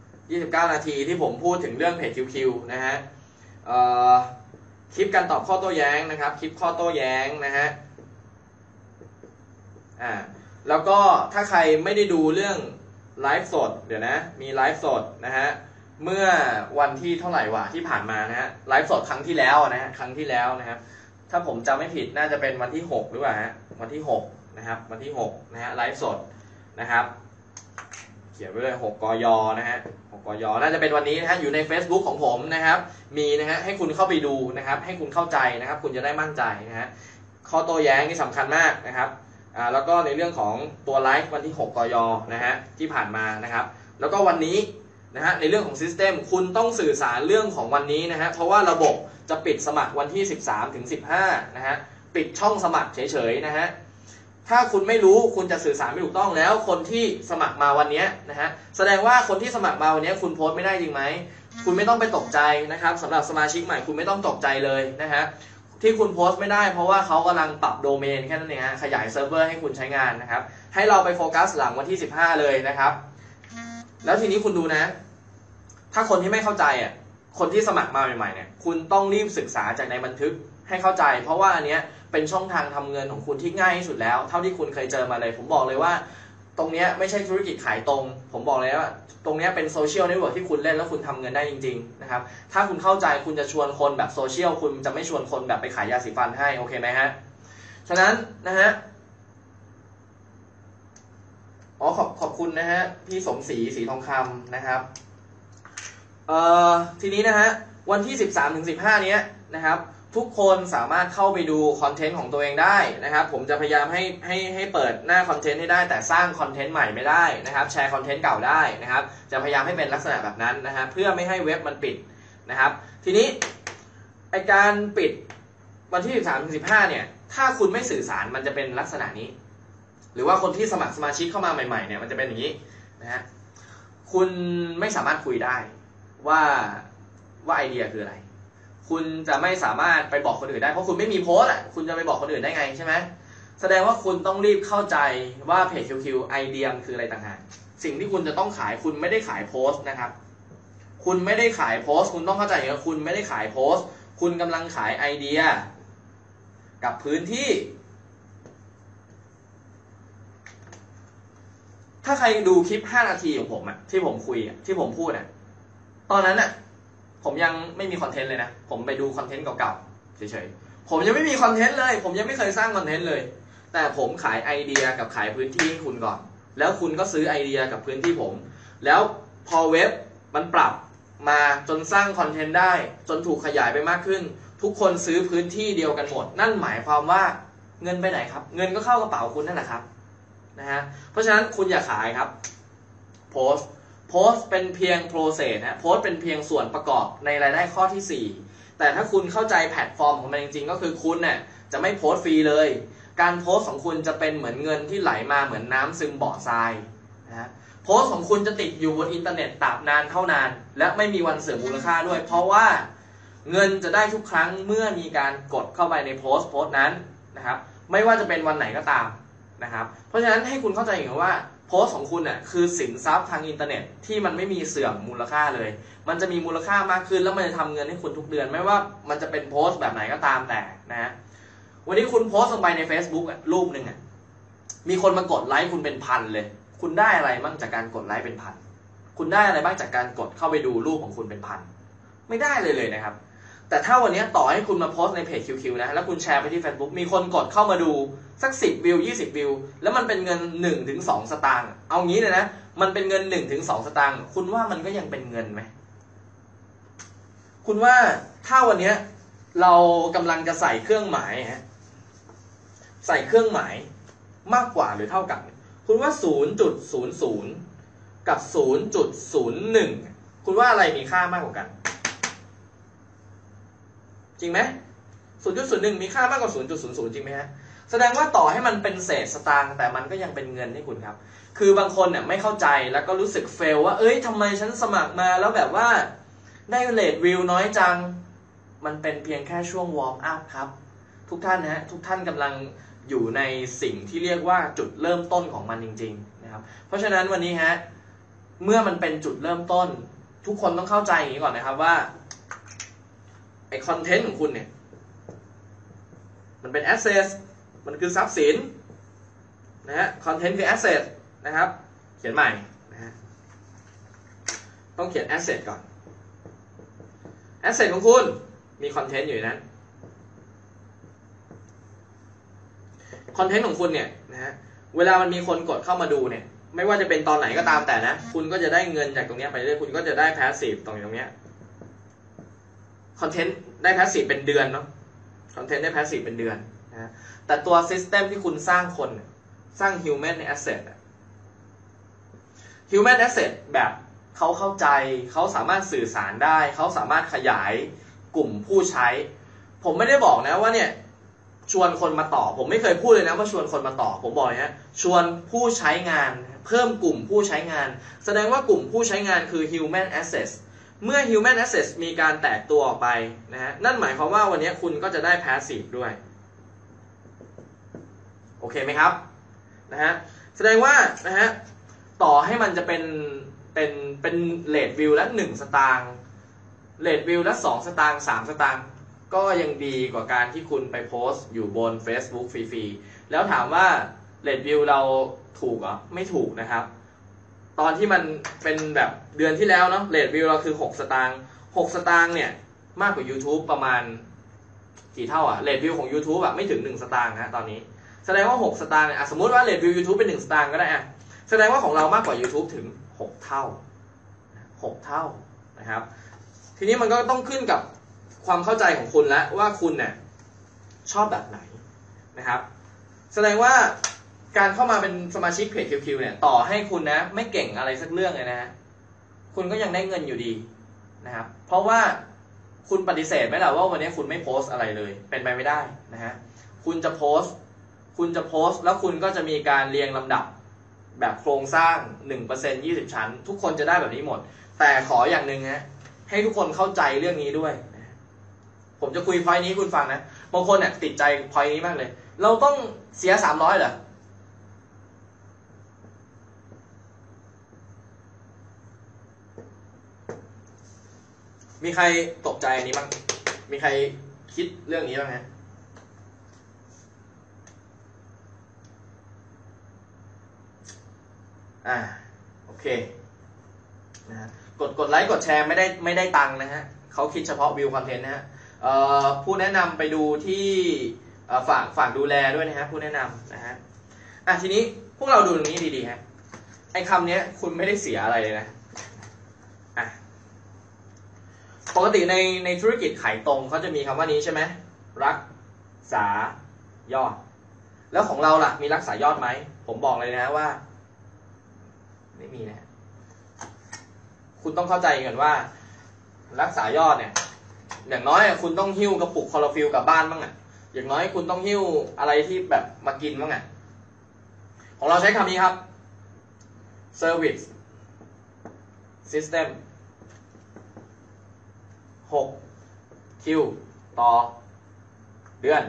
29 นาทีที่ผมพูดถึงเรื่องเพจ QQ นะฮะคลิปการตอบข้อโต้แย้งนะครับ คลิปข้อโต้แย้งนะฮะอ่าแล้วก็ถ้าใครไม่ได้ดูเรื่อง ไลฟ์สดเดี๋ยวนะ มีไลฟ์สดนะฮะเมื่อวันที่เท่าไหร่วะที่ผ่านมานะฮะไลฟ์สดครั้งที่แล้วนะฮะครั้งที่แล้วนะครับ ถ้าผมจำไม่ผิดน่าจะเป็นวันที่6หรือเปล่าฮะวันที่6นะครับ วันที่6นะฮะไลฟ์สดนะครับ เขียนไว้เลย6กยนะฮะ6กยน่าจะเป็นวันนี้นะฮะอยู่ใน Facebook ของผมนะครับ มีนะฮะให้คุณเข้าไปดูนะครับ ให้คุณเข้าใจนะครับ คุณจะได้มั่นใจนะฮะข้อโต้แย้งนี่สำคัญมากนะครับ อ่าแล้วก็ในเรื่องของตัวไลฟ์วันที่ 6กยนะฮะที่ผ่านมานะครับ แล้วก็วันนี้นะฮะในเรื่องของ System คุณต้องสื่อสารเรื่องของวันนี้นะฮะเพราะว่าระบบจะปิดสมัครวันที่ 13ถึง15นะฮะปิดช่องสมัครเฉยๆนะฮะถ้าคุณไม่รู้คุณจะสื่อสารไม่ถูกต้องแล้ว คนที่สมัครมาวันนี้นะฮะแสดงว่าคนที่สมัครมาวันนี้คุณโพสต์ไม่ได้จริงไหมคุณไม่ต้องไปตกใจนะครับสำหรับสมาชิกใหม่คุณไม่ต้องตกใจเลยนะฮะ ที่คุณโพสต์ไม่ได้เพราะว่าเขากำลังปรับโดเมนแค่นั้นเองฮะขยายเซิร์ฟเวอร์ให้คุณใช้งานนะครับ ให้เราไปโฟกัสหลังวันที่ 15 เลยนะครับ แล้วทีนี้คุณดูนะ ถ้าคนที่ไม่เข้าใจอะคนที่สมัครมาใหม่ๆเนี่ยคุณต้องรีบศึกษาจากในบันทึกให้เข้าใจ เพราะว่าอันเนี้ยเป็นช่องทางทำเงินของคุณที่ง่ายที่สุดแล้ว เท่าที่คุณเคยเจอมาเลย ผมบอกเลยว่า ตรงนี้ไม่ใช่ธุรกิจขายตรง ผมบอกเลยว่า ตรงนี้เป็นโซเชียลเน็ตเวิร์กที่คุณเล่นแล้วคุณทำเงินได้จริงๆนะครับ ถ้าคุณเข้าใจคุณจะชวนคนแบบโซเชียลคุณจะไม่ชวนคนแบบไปขายยาสีฟันให้ โอเคไหมฮะ ฉะนั้นนะฮะ อ๋อขอบขอบคุณนะฮะ พี่สมศรีสีทองคำนะครับ เอ่อ ทีนี้นะฮะ วันที่ 13ถึง15 เนี้ยนะครับ ทุกคนสามารถเข้าไปดูคอนเทนต์ของตัวเองได้นะครับ ผมจะพยายามให้ให้ให้เปิดหน้าคอนเทนต์ให้ได้ แต่สร้างคอนเทนต์ใหม่ไม่ได้นะครับ แชร์คอนเทนต์เก่าได้นะครับ จะพยายามให้เป็นลักษณะแบบนั้นนะฮะเพื่อไม่ให้เว็บมันปิดนะครับ ทีนี้ไอการปิดวันที่ 13ถึง15 เนี่ย ถ้าคุณไม่สื่อสารมันจะเป็นลักษณะนี้ หรือว่าคนที่สมัครสมาชิกเข้ามาใหม่ๆเนี่ยมันจะเป็นอย่างนี้นะฮะคุณไม่สามารถคุยได้ว่าว่าไอเดียคืออะไร คุณจะไม่สามารถไปบอกคนอื่นได้เพราะคุณไม่มีโพสต์อะคุณจะไปบอกคนอื่นได้ไงใช่ไหมแสดงว่าคุณต้องรีบเข้าใจว่าเพจ QQ ไอเดียมคืออะไรต่างหากสิ่งที่คุณจะต้องขายคุณไม่ได้ขายโพสต์นะครับ คุณไม่ได้ขายโพสต์ คุณต้องเข้าใจว่าคุณไม่ได้ขายโพสต์ คุณกำลังขายไอเดีย กับพื้นที่ ถ้าใครดูคลิป 5 นาทีของผมอะที่ผมคุยอะที่ผมพูดอะตอนนั้นอะ ผมยังไม่มีคอนเทนต์เลยนะ ผมไปดูคอนเทนต์เก่าๆเฉยๆ ผมยังไม่มีคอนเทนต์เลย ผมยังไม่เคยสร้างคอนเทนต์เลย แต่ผมขายไอเดียกับขายพื้นที่ให้คุณก่อน แล้วคุณก็ซื้อไอเดียกับพื้นที่ผม แล้วพอเว็บมันปรับมาจนสร้างคอนเทนต์ได้ จนถูกขยายไปมากขึ้น ทุกคนซื้อพื้นที่เดียวกันหมด นั่นหมายความว่าเงินไปไหนครับ เงินก็เข้ากระเป๋าคุณนั่นแหละครับนะฮะเพราะฉะนั้นคุณอย่าขายครับโพส โพสเป็นเพียง process นะโพสเป็นเพียงส่วนประกอบในรายได้ข้อที่ 4 แต่ถ้าคุณเข้าใจแพลตฟอร์มของมันจริงๆ ก็คือคุณเนี่ยจะไม่โพสฟรีเลย การโพสของคุณจะเป็นเหมือนเงินที่ไหลมาเหมือนน้ำซึมบ่อทรายนะโพสของคุณจะติดอยู่บนอินเทอร์เน็ตตราบนานเท่านาน และไม่มีวันเสื่อมมูลค่าด้วย เพราะว่าเงินจะได้ทุกครั้งเมื่อมีการกดเข้าไปในโพสโพสนั้นนะครับไม่ว่าจะเป็นวันไหนก็ตามนะครับเพราะฉะนั้นให้คุณเข้าใจอย่างว่า โพสต์ของคุณน่ะคือสินทรัพย์ทางอินเทอร์เน็ตที่มันไม่มีเสื่อมมูลค่าเลย มันจะมีมูลค่ามากขึ้นแล้วมันจะทำเงินให้คุณทุกเดือน ไม่ว่ามันจะเป็นโพสต์แบบไหนก็ตามแต่นะฮะวันนี้คุณโพสต์ลงไปใน Facebook อะรูปหนึ่งอะมีคนมากดไลค์คุณเป็นพันเลย คุณได้อะไรบ้างจากการกดไลค์เป็นพัน คุณได้อะไรบ้างจากการกดเข้าไปดูรูปของคุณเป็นพัน ไม่ได้เลยเลยนะครับ แต่ถ้าวันนี้ต่อให้คุณมาโพสในเพจ QQ นะ แล้วคุณแชร์ไปที่ Facebook มีคนกดเข้ามาดูสัก 10 วิว 20 วิว แล้วมันเป็นเงิน1ถึง2สตางค์ เอางี้เลยนะ มันเป็นเงิน1ถึง2สตางค์ คุณว่ามันก็ยังเป็นเงินไหม คุณว่าถ้าวันนี้เรากำลังจะใส่เครื่องหมายฮะ ใส่เครื่องหมายมากกว่าหรือเท่ากับคุณว่า 0.00 กับ 0.01 คุณว่าอะไรมีค่ามากกว่ากัน จริงไหม0.01มีค่ามากกว่า0.00จริงไหมฮะแสดงว่าต่อให้มันเป็นเศษสตางค์แต่มันก็ยังเป็นเงินให้คุณครับ คือบางคนเนี่ยไม่เข้าใจแล้วก็รู้สึกเฟลว่า เอ้ยทำไมฉันสมัครมาแล้วแบบว่าได้ rate view น้อยจัง มันเป็นเพียงแค่ช่วง warm up ครับ ทุกท่านนะฮะทุกท่านกำลังอยู่ในสิ่งที่เรียกว่าจุดเริ่มต้นของมันจริง ๆ นะครับ เพราะฉะนั้นวันนี้ฮะเมื่อมันเป็นจุดเริ่มต้น ทุกคนต้องเข้าใจอย่างนี้ก่อนนะครับว่า ไอคอนเทนต์ของคุณเนี่ย มันเป็น asset มันคือทรัพย์สินนะฮะคอนเทนต์คือ asset นะครับ เขียนใหม่นะฮะต้องเขียน asset ก่อน asset ของคุณมีคอนเทนต์อยู่นั้นคอนเทนต์ของคุณเนี่ยนะฮะเวลามันมีคนกดเข้ามาดูเนี่ย ไม่ว่าจะเป็นตอนไหนก็ตามแต่นะ คุณก็จะได้เงินจากตรงเนี้ยไปเรื่อยคุณก็จะได้ passive ตรงตรงเนี้ย คอนเทนต์ได้ passive เป็นเดือนเนาะคอนเทนต์ได้ passive เป็นเดือนนะแต่ตัว system ที่คุณสร้างคนเนี่ยสร้าง human asset อะ human asset แบบเขาเข้าใจเขาสามารถสื่อสารได้ เขาสามารถขยายกลุ่มผู้ใช้ ผมไม่ได้บอกนะว่าเนี่ยชวนคนมาต่อ ผมไม่เคยพูดเลยนะว่าชวนคนมาต่อ ผมบอกเลยนะชวนผู้ใช้งาน เพิ่มกลุ่มผู้ใช้งาน แสดงว่ากลุ่มผู้ใช้งานคือ human assets เมื่อ human assets มีการแตกตัวออกไปนะฮะนั่นหมายความว่าวันนี้คุณก็จะได้ passive ด้วย โอเคไหมครับนะฮะแสดงว่านะฮะต่อให้มันจะเป็นเป็นเป็นเลทวิวละหนึ่งสตางค์เลทวิวละสองสตางค์สามสตางค์ก็ยังดีกว่าการที่คุณไปโพสต์อยู่บน Facebook ฟรีๆ แล้วถามว่าเลทวิวเราถูกเหรอไม่ถูกนะครับ ตอนที่มันเป็นแบบเดือนที่แล้วเนาะเลทวิวเราคือ 6 สตางค์6สตางค์เนี่ย มากกว่า YouTube ประมาณกี่เท่าอะเลทวิวของ YouTube อะไม่ถึง 1 สตางค์ฮะตอนนี้ แสดงว่า 6 สตางค์เนี่ยสมมติว่าเลทวิว YouTube เป็น 1 สตางค์ก็ได้อะแสดงว่าของเรามากกว่า YouTube ถึง 6 เท่า 6 เท่านะครับ ทีนี้มันก็ต้องขึ้นกับความเข้าใจของคุณแล้วว่าคุณเนี่ยชอบแบบไหนนะครับ แสดงว่า การเข้ามาเป็นสมาชิกเพจ QQ เนี่ย ต่อให้คุณนะ ไม่เก่งอะไรสักเรื่องเลยนะฮะคุณก็ยังได้เงินอยู่ดีนะครับ เพราะว่าคุณปฏิเสธไหมล่ะว่าวันนี้คุณไม่โพสต์อะไรเลย เป็นไปไม่ได้นะฮะคุณจะโพสต์คุณจะโพสต์แล้วคุณก็จะมีการเรียงลำดับแบบโครงสร้าง 1% 20 ชั้น ทุกคนจะได้แบบนี้หมด แต่ขออย่างหนึ่งฮะให้ทุกคนเข้าใจเรื่องนี้ด้วย ผมจะคุยพอยนี้คุณฟังนะบางคนเนี่ยติดใจพอยนี้มากเลย เราต้องเสียสามร้อยเหรอ มีใครตกใจอันนี้บ้าง มีใครคิดเรื่องนี้บ้างฮะอ่า โอเค นะฮะ กด กดไลค์ กดแชร์ ไม่ได้ ไม่ได้ตังค์นะฮะ เขาคิดเฉพาะวิวคอนเทนต์นะฮะ เอ่อ ผู้แนะนำไปดูที่เอ่อฝาก ฝากดูแลด้วยนะฮะ ผู้แนะนำนะฮะ อะ ทีนี้พวกเราดูตรงนี้ดีๆฮะ ไอ้คำนี้คุณไม่ได้เสียอะไรเลยนะ ปกติในในธุรกิจขายตรงเขาจะมีคำว่านี้ใช่ไหมรักษายอด แล้วของเราล่ะ มีรักษายอดไหม ผมบอกเลยนะว่า ไม่มีนะ คุณต้องเข้าใจกันว่า รักษายอดเนี่ย อย่างน้อยคุณต้องหิ้วกระปุกคอโรฟิลกับบ้านบ้างอะอย่างน้อยคุณต้องหิ้วอะไรที่แบบมากินบ้างอะของเราใช้คำนี้ครับ service system 6 คิว ต่อเดือน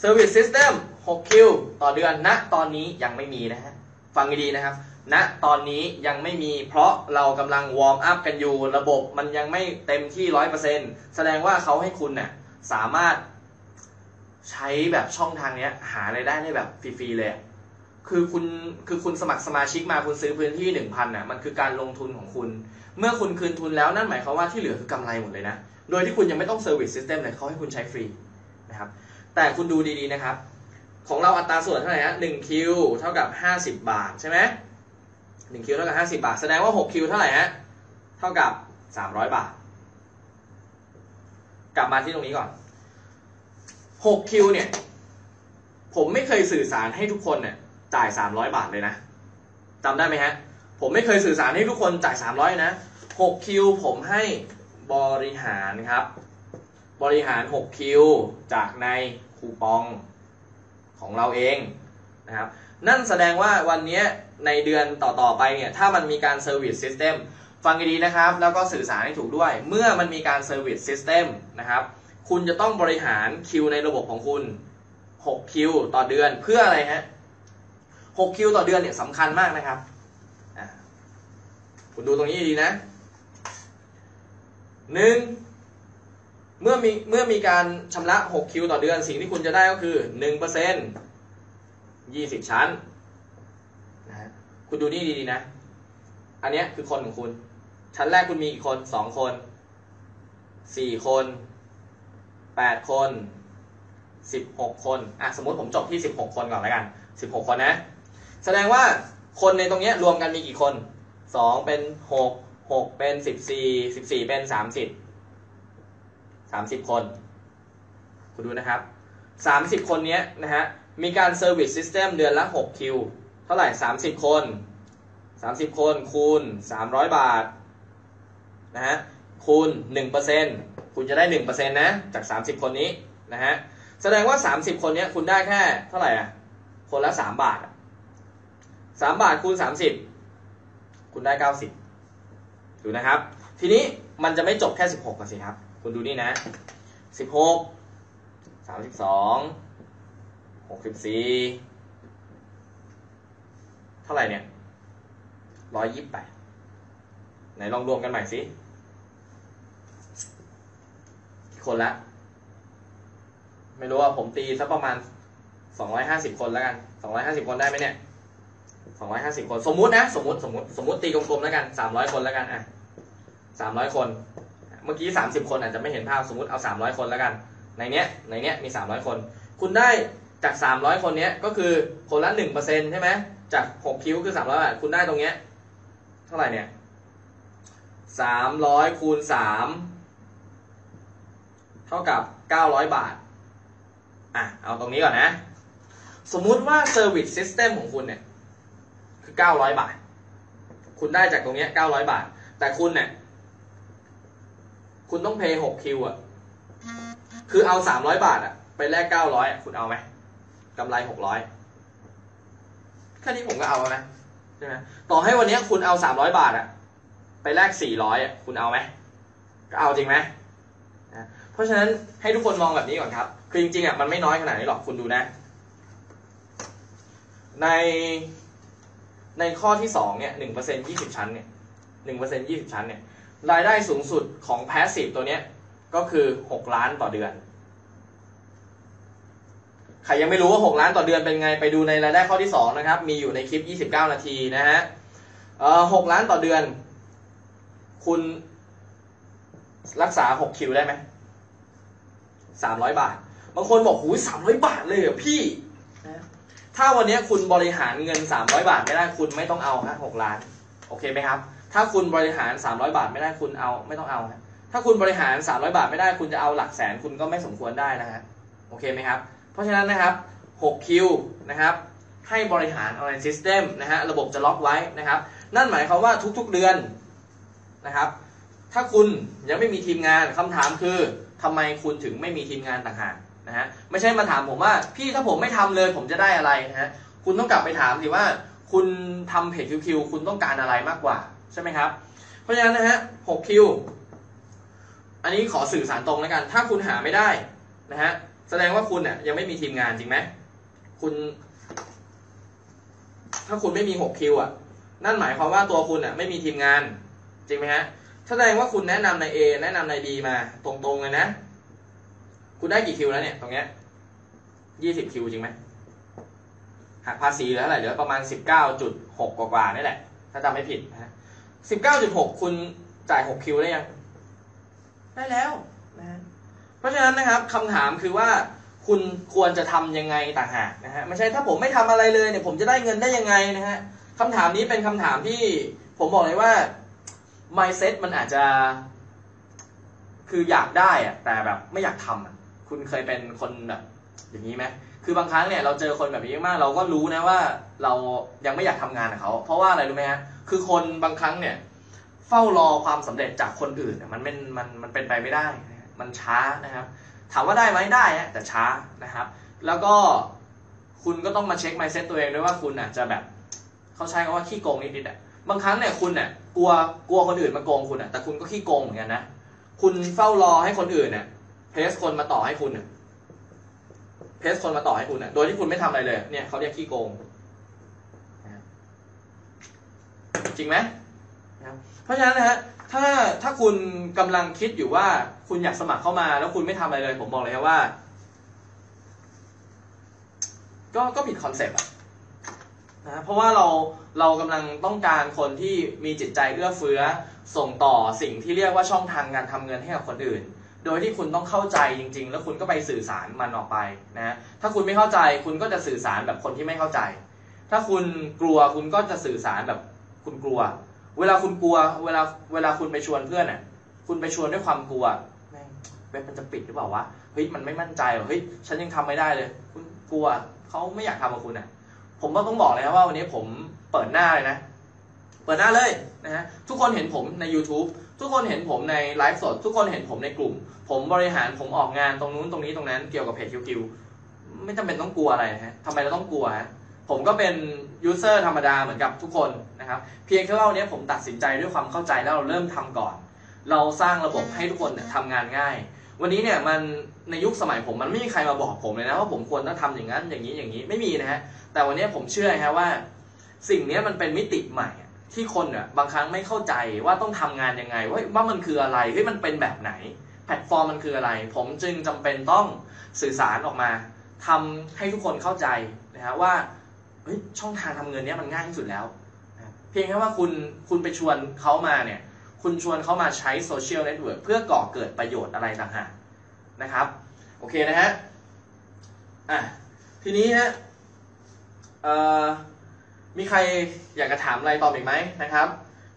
service system 6 คิว ต่อเดือนณตอนนี้ยังไม่มีนะฮะ ฟังดีๆนะครับณตอนนี้ยังไม่มีเพราะเรากำลังวอร์มอัพกันอยู่ ระบบมันยังไม่เต็มที่ร้อยเปอร์เซ็นแสดงว่าเขาให้คุณน่ะสามารถใช้แบบช่องทางนี้หาไรายได้ได้แบบฟรีๆเลย คือคุณคือคุณสมัครสมาชิกมาคุณซื้อพื้นที่หนึ่งพันน่ะมันคือการลงทุนของคุณ เมื่อคุณคืนทุนแล้วนั่นหมายความว่าที่เหลือคือกำไรหมดเลยนะ โดยที่คุณยังไม่ต้อง service system เลยเขาให้คุณใช้ฟรีนะครับ แต่คุณดูดีๆนะครับ ของเราอัตราส่วนเท่าไหร่ฮะหนึ่งคิวเท่ากับห้าสิบบาทใช่ไหมหนึ่งคิวเท่ากับห้าสิบาท แสดงว่าหกคิวเท่าไหร่ฮะ เท่ากับสามร้อยบาท กลับมาที่ตรงนี้ก่อนหกคิวเนี่ย ผมไม่เคยสื่อสารให้ทุกคนเนี่ยจ่ายสามร้อยบาทเลยนะจำได้ไหมฮะ ผมไม่เคยสื่อสารให้ทุกคนจ่ายสามร้อยนะ หกคิวผมให้บริหารครับ บริหารหกคิวจากในคูปองของเราเองนะครับนั่นแสดงว่าวันนี้ในเดือนต่อๆไปเนี่ยถ้ามันมีการ service system ฟังดีๆนะครับ แล้วก็สื่อสารให้ถูกด้วย เมื่อมันมีการ service system นะครับคุณจะต้องบริหารคิวในระบบของคุณ 6 คิวต่อเดือนเพื่ออะไรฮะ 6 คิวต่อเดือนเนี่ยสำคัญมากนะครับ คุณดูตรงนี้ดีนะ หนึ่งเมื่อมีเมื่อมีการชำระ 6 คิวต่อเดือน สิ่งที่คุณจะได้ก็คือ1% 20ชั้นนะฮะคุณดูนี่ดีๆนะ อันเนี้ยคือคนของคุณ ชั้นแรกคุณมีกี่คน2คน4คน8คน16คนอะสมมติผมจบที่16คนก่อนแล้วกัน16คนนะ แสดงว่าคนในตรงเนี้ยรวมกันมีกี่คน2เป็น 6 6เป็น14 14เป็น30สามสิบคนคุณดูนะครับสามสิบคนนี้นะฮะมีการ service system เดือนละหกคิว เท่าไหร่สามสิบคนสามสิบคนคูณสามร้อยบาทนะฮะคูณหนึ่งเปอร์เซ็นคุณจะได้หนึ่งเปอร์เซ็นนะจากสามสิบคนนี้นะฮะแสดงว่าสามสิบคนนี้คุณได้แค่เท่าไหร่อะคนละสามบาทสามบาทคูณสามสิบคุณได้เก้าสิบ ดูนะครับ ทีนี้มันจะไม่จบแค่สิบหกกันสิครับ คุณดูนี่นะสิบหกสามสิบสองหกสิบสี่เท่าไหร่เนี่ยร้อยยี่สิบแปดไหนลองรวมกันใหม่สิคนละ ไม่รู้ว่าผมตีสักประมาณสองร้อยห้าสิบคนแล้วกันสองร้อยห้าสิบคนได้ไหมเนี่ย สองร้อยห้าสิบคน สมมุตินะ สมมติสมมติสมมติตีกลมๆแล้วกันสามร้อยคนแล้วกันอะสามร้อยคน เมื่อกี้30คนอาจจะไม่เห็นภาพสมมติเอา300คนแล้วกัน ในเนี้ยในเนี้ยมี300คน คุณได้จาก300คนเนี้ยก็คือคนละ1%ใช่ไหมจาก6คิวคือ300บาทคุณได้ตรงเนี้ยเท่าไหร่เนี่ย300คูณ3เท่ากับ900บาทอะเอาตรงนี้ก่อนนะ สมมุติว่า Service System ของคุณเนี่ย คือ900บาท คุณได้จากตรงเนี้ย900บาท แต่คุณเนี่ยคุณต้องเพย์หกคิวอะ คือเอาสามร้อยบาทอะ ไปแลกเก้าร้อยอะคุณเอาไหมกำไรหกร้อยแค่นี้ผมก็เอาแล้วนะใช่ไหมต่อให้วันนี้คุณเอาสามร้อยบาทอะ ไปแลกสี่ร้อยอะ คุณเอาไหมก็เอาจริงไหมนะเพราะฉะนั้นให้ทุกคนมองแบบนี้ก่อนครับ คือจริงๆอะมันไม่น้อยขนาดนี้หรอกคุณดูนะ ใน ในข้อที่สองเนี่ยหนึ่งเปอร์เซ็นยี่สิบชั้นเนี่ยหนึ่งเปอร์เซ็นยี่สิบชั้นเนี่ยรายได้สูงสุดของแพสซีฟตัวเนี้ยก็คือหกล้านต่อเดือน ใครยังไม่รู้ว่า6ล้านต่อเดือนเป็นไงไปดูในรายได้ข้อที่2นะครับ มีอยู่ในคลิป29นาทีนะฮะเอ่อ6ล้านต่อเดือน คุณรักษา6คิวได้ไหม300บาท บางคนบอกหูย300บาทเลยเหรอพี่ ถ้าวันนี้คุณบริหารเงิน 300 บาทไม่ได้คุณไม่ต้องเอาฮะ6ล้าน โอเคไหมครับ ถ้าคุณบริหาร 300 บาทไม่ได้คุณเอาไม่ต้องเอาฮะถ้าคุณบริหาร 300 บาทไม่ได้คุณจะเอาหลักแสนคุณก็ไม่สมควรได้นะฮะโอเคไหมครับ เพราะฉะนั้นนะครับ6คิวนะครับให้บริหาร online system นะฮะระบบจะล็อกไว้นะครับ นั่นหมายความว่าทุกๆเดือนนะครับ ถ้าคุณยังไม่มีทีมงานคำถามคือทำไมคุณถึงไม่มีทีมงานต่างหาก นะฮะไม่ใช่มาถามผมว่าพี่ถ้าผมไม่ทำเลยผมจะได้อะไรนะฮะคุณต้องกลับไปถามสิว่า คุณทำเพจคิวๆคุณต้องการอะไรมากกว่าใช่ไหมครับ เพราะฉะนั้นนะฮะ6คิวอันนี้ขอสื่อสารตรงแล้วกัน ถ้าคุณหาไม่ได้นะฮะแสดงว่าคุณเนี่ยยังไม่มีทีมงานจริงไหมคุณ ถ้าคุณไม่มีหกคิวอะ นั่นหมายความว่าตัวคุณอะไม่มีทีมงาน จริงไหมฮะแสดงว่าคุณแนะนำใน A แนะนำใน B มาตรงๆเลยนะ คุณได้กี่คิวแล้วเนี่ยตรงเนี้ยยี่สิบคิวจริงไหมหักภาษีเหลือเท่าไหร่เหลือประมาณสิบเก้าจุดหกกว่าๆนี่แหละ ถ้าจำไม่ผิดนะฮะสิบเก้าจุดหกคุณจ่ายหกคิวได้ยัง ได้แล้วนะฮะเพราะฉะนั้นนะครับคำถามคือว่าคุณควรจะทำยังไงต่างหากนะฮะไม่ใช่ถ้าผมไม่ทำอะไรเลยเนี่ยผมจะได้เงินได้ยังไงนะฮะคำถามนี้เป็นคำถามที่ผมบอกเลยว่า mindset มันอาจจะ คืออยากได้อะแต่แบบไม่อยากทำอะ คุณเคยเป็นคนแบบอย่างนี้ไหมคือบางครั้งเนี่ยเราเจอคนแบบนี้มาก เราก็รู้นะว่าเรายังไม่อยากทำงานกับเขา เพราะว่าอะไรรู้ไหมฮะ คือคนบางครั้งเนี่ย เฝ้ารอความสำเร็จจากคนอื่นเนี่ยมันเป็นมันมันเป็นไปไม่ได้ มันช้านะครับ ถามว่าได้ไหมได้ฮะแต่ช้านะครับ แล้วก็คุณก็ต้องมาเช็ค mindset ตัวเองด้วยว่าคุณอะจะแบบเขาใช้คำว่าขี้โกงนิดๆอะบางครั้งเนี่ยคุณอะกลัวกลัวคนอื่นมาโกงคุณอะแต่คุณก็ขี้โกงเหมือนกันนะคุณเฝ้ารอให้คนอื่นเนี่ย เพสคนมาต่อให้คุณอะเพสคนมาต่อให้คุณอะโดยที่คุณไม่ทำอะไรเลย เนี่ยเขาเรียกขี้โกงจริงไหมเพราะฉะนั้นนะฮะถ้าถ้าคุณกำลังคิดอยู่ว่าคุณอยากสมัครเข้ามา แล้วคุณไม่ทำอะไรเลย ผมบอกเลยว่า ก็ก็ผิดคอนเซปต์อะนะเพราะว่าเราเรากำลังต้องการคนที่มีจิตใจเอื้อเฟื้อ ส่งต่อสิ่งที่เรียกว่าช่องทางการทำเงินให้กับคนอื่น โดยที่คุณต้องเข้าใจจริง ๆ แล้วคุณก็ไปสื่อสารมันออกไปนะถ้าคุณไม่เข้าใจคุณก็จะสื่อสารแบบคนที่ไม่เข้าใจ ถ้าคุณกลัวคุณก็จะสื่อสารแบบคุณกลัว เวลาคุณกลัว เวลาเวลาคุณไปชวนเพื่อนอะ คุณไปชวนด้วยความกลัวแม่งเว็บมันจะปิดหรือเปล่าวะเฮ้ยมันไม่มั่นใจเหรอเฮ้ยฉันยังทำไม่ได้เลย คุณกลัวเขาไม่อยากทำกับคุณอะ ผมก็ต้องบอกเลยครับว่าวันนี้ผมเปิดหน้าเลยนะเปิดหน้าเลยนะฮะทุกคนเห็นผมใน YouTube ทุกคนเห็นผมในไลฟ์สด ทุกคนเห็นผมในกลุ่ม ผมบริหารผมออกงานตรงนู้นตรงนี้ตรงนั้นเกี่ยวกับเพจคิวไม่จำเป็นต้องกลัวอะไรนะฮะทำไมเราต้องกลัวฮะผมก็เป็นยูเซอร์ธรรมดาเหมือนกับทุกคนนะครับเพียงแค่ว่าวันนี้ผมตัดสินใจด้วยความเข้าใจแล้วเราเริ่มทำก่อน เราสร้างระบบให้ทุกคนเนี่ยทำงานง่าย วันนี้เนี่ยมันในยุคสมัยผมมันไม่มีใครมาบอกผมเลยนะว่าผมควรต้องทำอย่างนั้นอย่างนี้อย่างนี้ไม่มีนะฮะแต่วันนี้ผมเชื่อฮะว่า สิ่งนี้มันเป็นมิติใหม่ที่คนเนี่ยบางครั้งไม่เข้าใจว่าต้องทำงานยังไงว่าว่ามันคืออะไรเฮ้ยมันเป็นแบบไหน แพลตฟอร์มมันคืออะไร ผมจึงจำเป็นต้องสื่อสารออกมาทำให้ทุกคนเข้าใจนะฮะว่าช่องทางทำเงินนี้มันง่ายที่สุดแล้ว เพียงแค่ว่าคุณคุณไปชวนเขามาเนี่ยคุณชวนเขามาใช้โซเชียลเน็ตเวิร์กเพื่อก่อเกิดประโยชน์อะไรต่างหากนะครับ โอเคนะฮะอะทีนี้ฮะเออมีใครอยากจะถามอะไรตอบอีกไหมนะครับ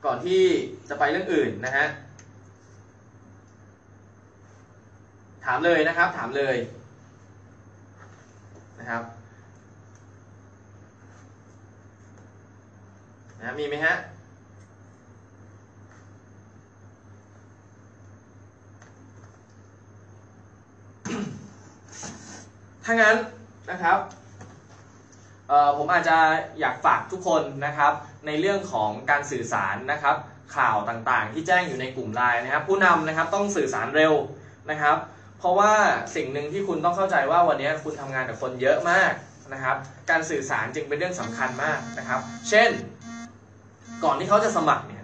ก่อนที่จะไปเรื่องอื่นนะฮะ ถามเลยนะครับ ถามเลยนะครับนะมีไหมฮะถ้างั้นนะครับเอ่อผมอาจจะอยากฝากทุกคนนะครับในเรื่องของการสื่อสารนะครับข่าวต่างๆ ที่แจ้งอยู่ในกลุ่มไลน์นะครับ ผู้นำนะครับต้องสื่อสารเร็วนะครับ เพราะว่าสิ่งหนึ่งที่คุณต้องเข้าใจว่าวันนี้คุณทำงานกับคนเยอะมากนะครับ การสื่อสารจึงเป็นเรื่องสำคัญมากนะครับ เช่น ก่อนที่เขาจะสมัครเนี่ย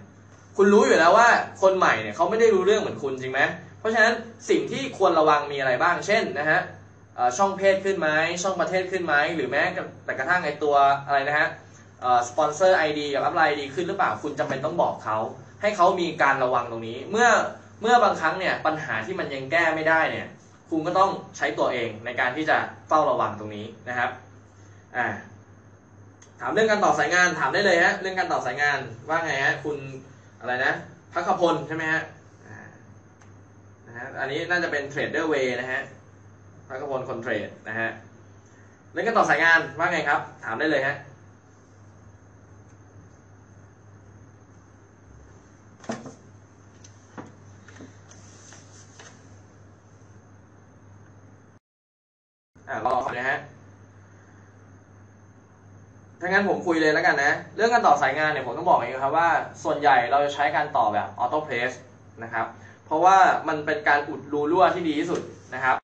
คุณรู้อยู่แล้วว่าคนใหม่เนี่ยเขาไม่ได้รู้เรื่องเหมือนคุณจริงไหมเพราะฉะนั้นสิ่งที่ควรระวังมีอะไรบ้าง เช่นนะฮะช่องเพศขึ้นไหมช่องประเทศขึ้นไหมหรือแม้แต่กระทั่งไอตัวอะไรนะฮะ sponsor ID กับ upline ID ขึ้นหรือเปล่าคุณจำเป็นต้องบอกเขาให้เขามีการระวังตรงนี้ เมื่อ เมื่อบางครั้งเนี่ยปัญหาที่มันยังแก้ไม่ได้เนี่ยคุณก็ต้องใช้ตัวเองในการที่จะเฝ้าระวังตรงนี้นะครับอ่าถามเรื่องการต่อสายงานถามได้เลยฮะเรื่องการต่อสายงานว่าไงฮะคุณอะไรนะพักขพลใช่ไหมฮะนะฮะอันนี้น่าจะเป็นเทรดเดอร์เวย์นะฮะพักขพลคนเทรดนะฮะเรื่องการต่อสายงานว่าไงครับ ถามได้เลยฮะอ่ารอก่อนนะฮะ ถ้างั้นผมคุยเลยแล้วกันนะ เรื่องการต่อสายงานเนี่ยผมต้องบอกอย่างนี้ครับว่าส่วนใหญ่เราจะใช้การต่อแบบออโต้เพรสนะครับ เพราะว่ามันเป็นการอุดรูรั่วที่ดีที่สุดนะครับ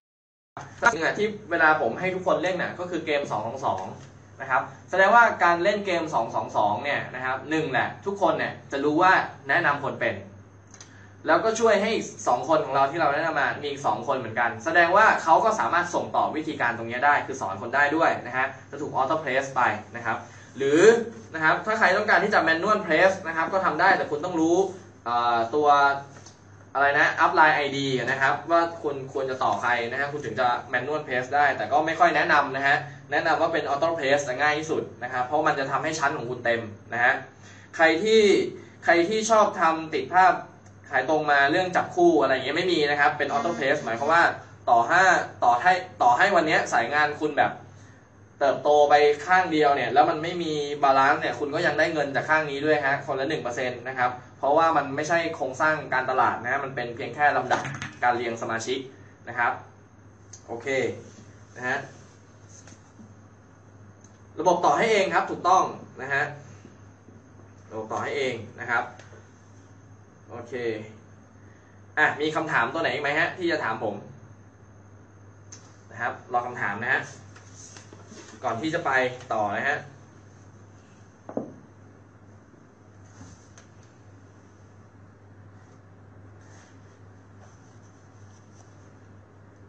ซึ่งที่เวลาผมให้ทุกคนเล่นน่ะก็คือเกม2 2 2นะครับ แสดงว่าการเล่นเกม2 2 2เนี่ยนะครับหนึ่งแหละทุกคนเนี่ยจะรู้ว่าแนะนำคนเป็น แล้วก็ช่วยให้อีกสองคนของเราที่เราแนะนำมา มีอีกสองคนเหมือนกัน แสดงว่าเขาก็สามารถส่งต่อวิธีการตรงนี้ได้ คือสอนคนได้ด้วยนะฮะ จะถูกออโต้เพรสไปนะครับ หรือนะครับ ถ้าใครต้องการที่จะ manual place นะครับ ก็ทำได้ แต่คุณต้องรู้ตัวอะไรนะ upline ID นะครับ ว่าคุณควรจะต่อใครนะฮะ คุณถึงจะ manual place ได้ แต่ก็ไม่ค่อยแนะนำนะฮะ แนะนำว่าเป็น auto place จะง่ายที่สุดนะครับ เพราะมันจะทำให้ชั้นของคุณเต็มนะฮะ ใครที่ใครที่ชอบทำติดภาพ ขายตรงมาเรื่องจับคู่อะไรอย่างเงี้ยไม่มีนะครับ เป็น auto place หมายความว่าต่อห้าต่อให้ต่อให้วันเนี้ยสายงานคุณแบบเติบโตไปข้างเดียวเนี่ย แล้วมันไม่มี balance เนี่ยคุณก็ยังได้เงินจากข้างนี้ด้วยฮะคนละหนึ่งเปอร์เซ็นต์นะครับ เพราะว่ามันไม่ใช่โครงสร้างการตลาดนะฮะมันเป็นเพียงแค่ลำดับการเรียงสมาชิกนะครับโอเคนะฮะระบบต่อให้เองครับถูกต้องนะฮะระบบต่อให้เองนะครับ โอเค อะ มีคำถามตัวไหนอีกไหมฮะ ที่จะถามผม นะครับ รอคำถามนะฮะ ก่อนที่จะไปต่อนะฮะ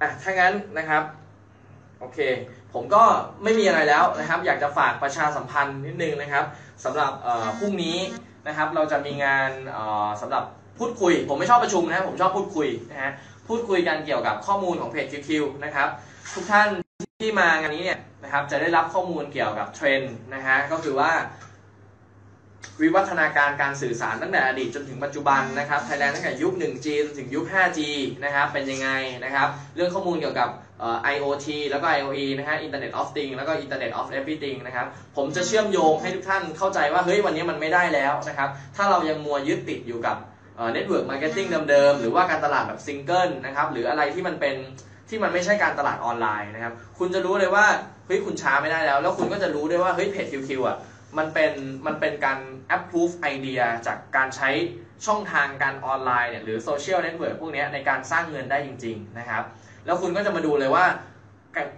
อะถ้างั้นนะครับ โอเค ผมก็ไม่มีอะไรแล้วนะครับ อยากจะฝากประชาสัมพันธ์นิดนึงนะครับสำหรับเอ่อพรุ่งนี้ นะครับ เราจะมีงานเอ่อสำหรับพูดคุย ผมไม่ชอบประชุมนะผมชอบพูดคุยนะฮะพูดคุยกันเกี่ยวกับข้อมูลของเพจ QQ นะครับ ทุกท่านที่มางานนี้เนี่ยนะครับจะได้รับข้อมูลเกี่ยวกับเทรนด์นะฮะก็คือว่า วิวัฒนาการการสื่อสารตั้งแต่อดีตจนถึงปัจจุบันนะครับไทยแลนด์ตั้งแต่ยุค 1G จนถึงยุค 5G นะครับเป็นยังไงนะครับ เรื่องข้อมูลเกี่ยวกับ IoT แล้วก็ IoE นะฮะ Internet of Things แล้วก็ Internet of Everything นะครับ ผมจะเชื่อมโยงให้ทุกท่านเข้าใจว่า เฮ้ย วันนี้มันไม่ได้แล้วนะครับ ถ้าเรายังมัวยึดติดอยู่กับ network marketing เดิมๆ หรือว่าการตลาดแบบซิงเกิลนะครับ หรืออะไรที่มันเป็นที่มันไม่ใช่การตลาดออนไลน์นะครับ คุณจะรู้เลยว่า เฮ้ย คุณช้าไม่ได้แล้ว แล้วคุณก็จะรู้ด้วยว่า เฮ้ย เพจ QQ อะ มันเป็น มันเป็นการ approve ไอเดียจากการใช้ช่องทางการออนไลน์เนี่ย หรือโซเชียลเน็ตเวิร์กพวกนี้ในการสร้างเงินได้จริง ๆ นะครับ แล้วคุณก็จะมาดูเลยว่า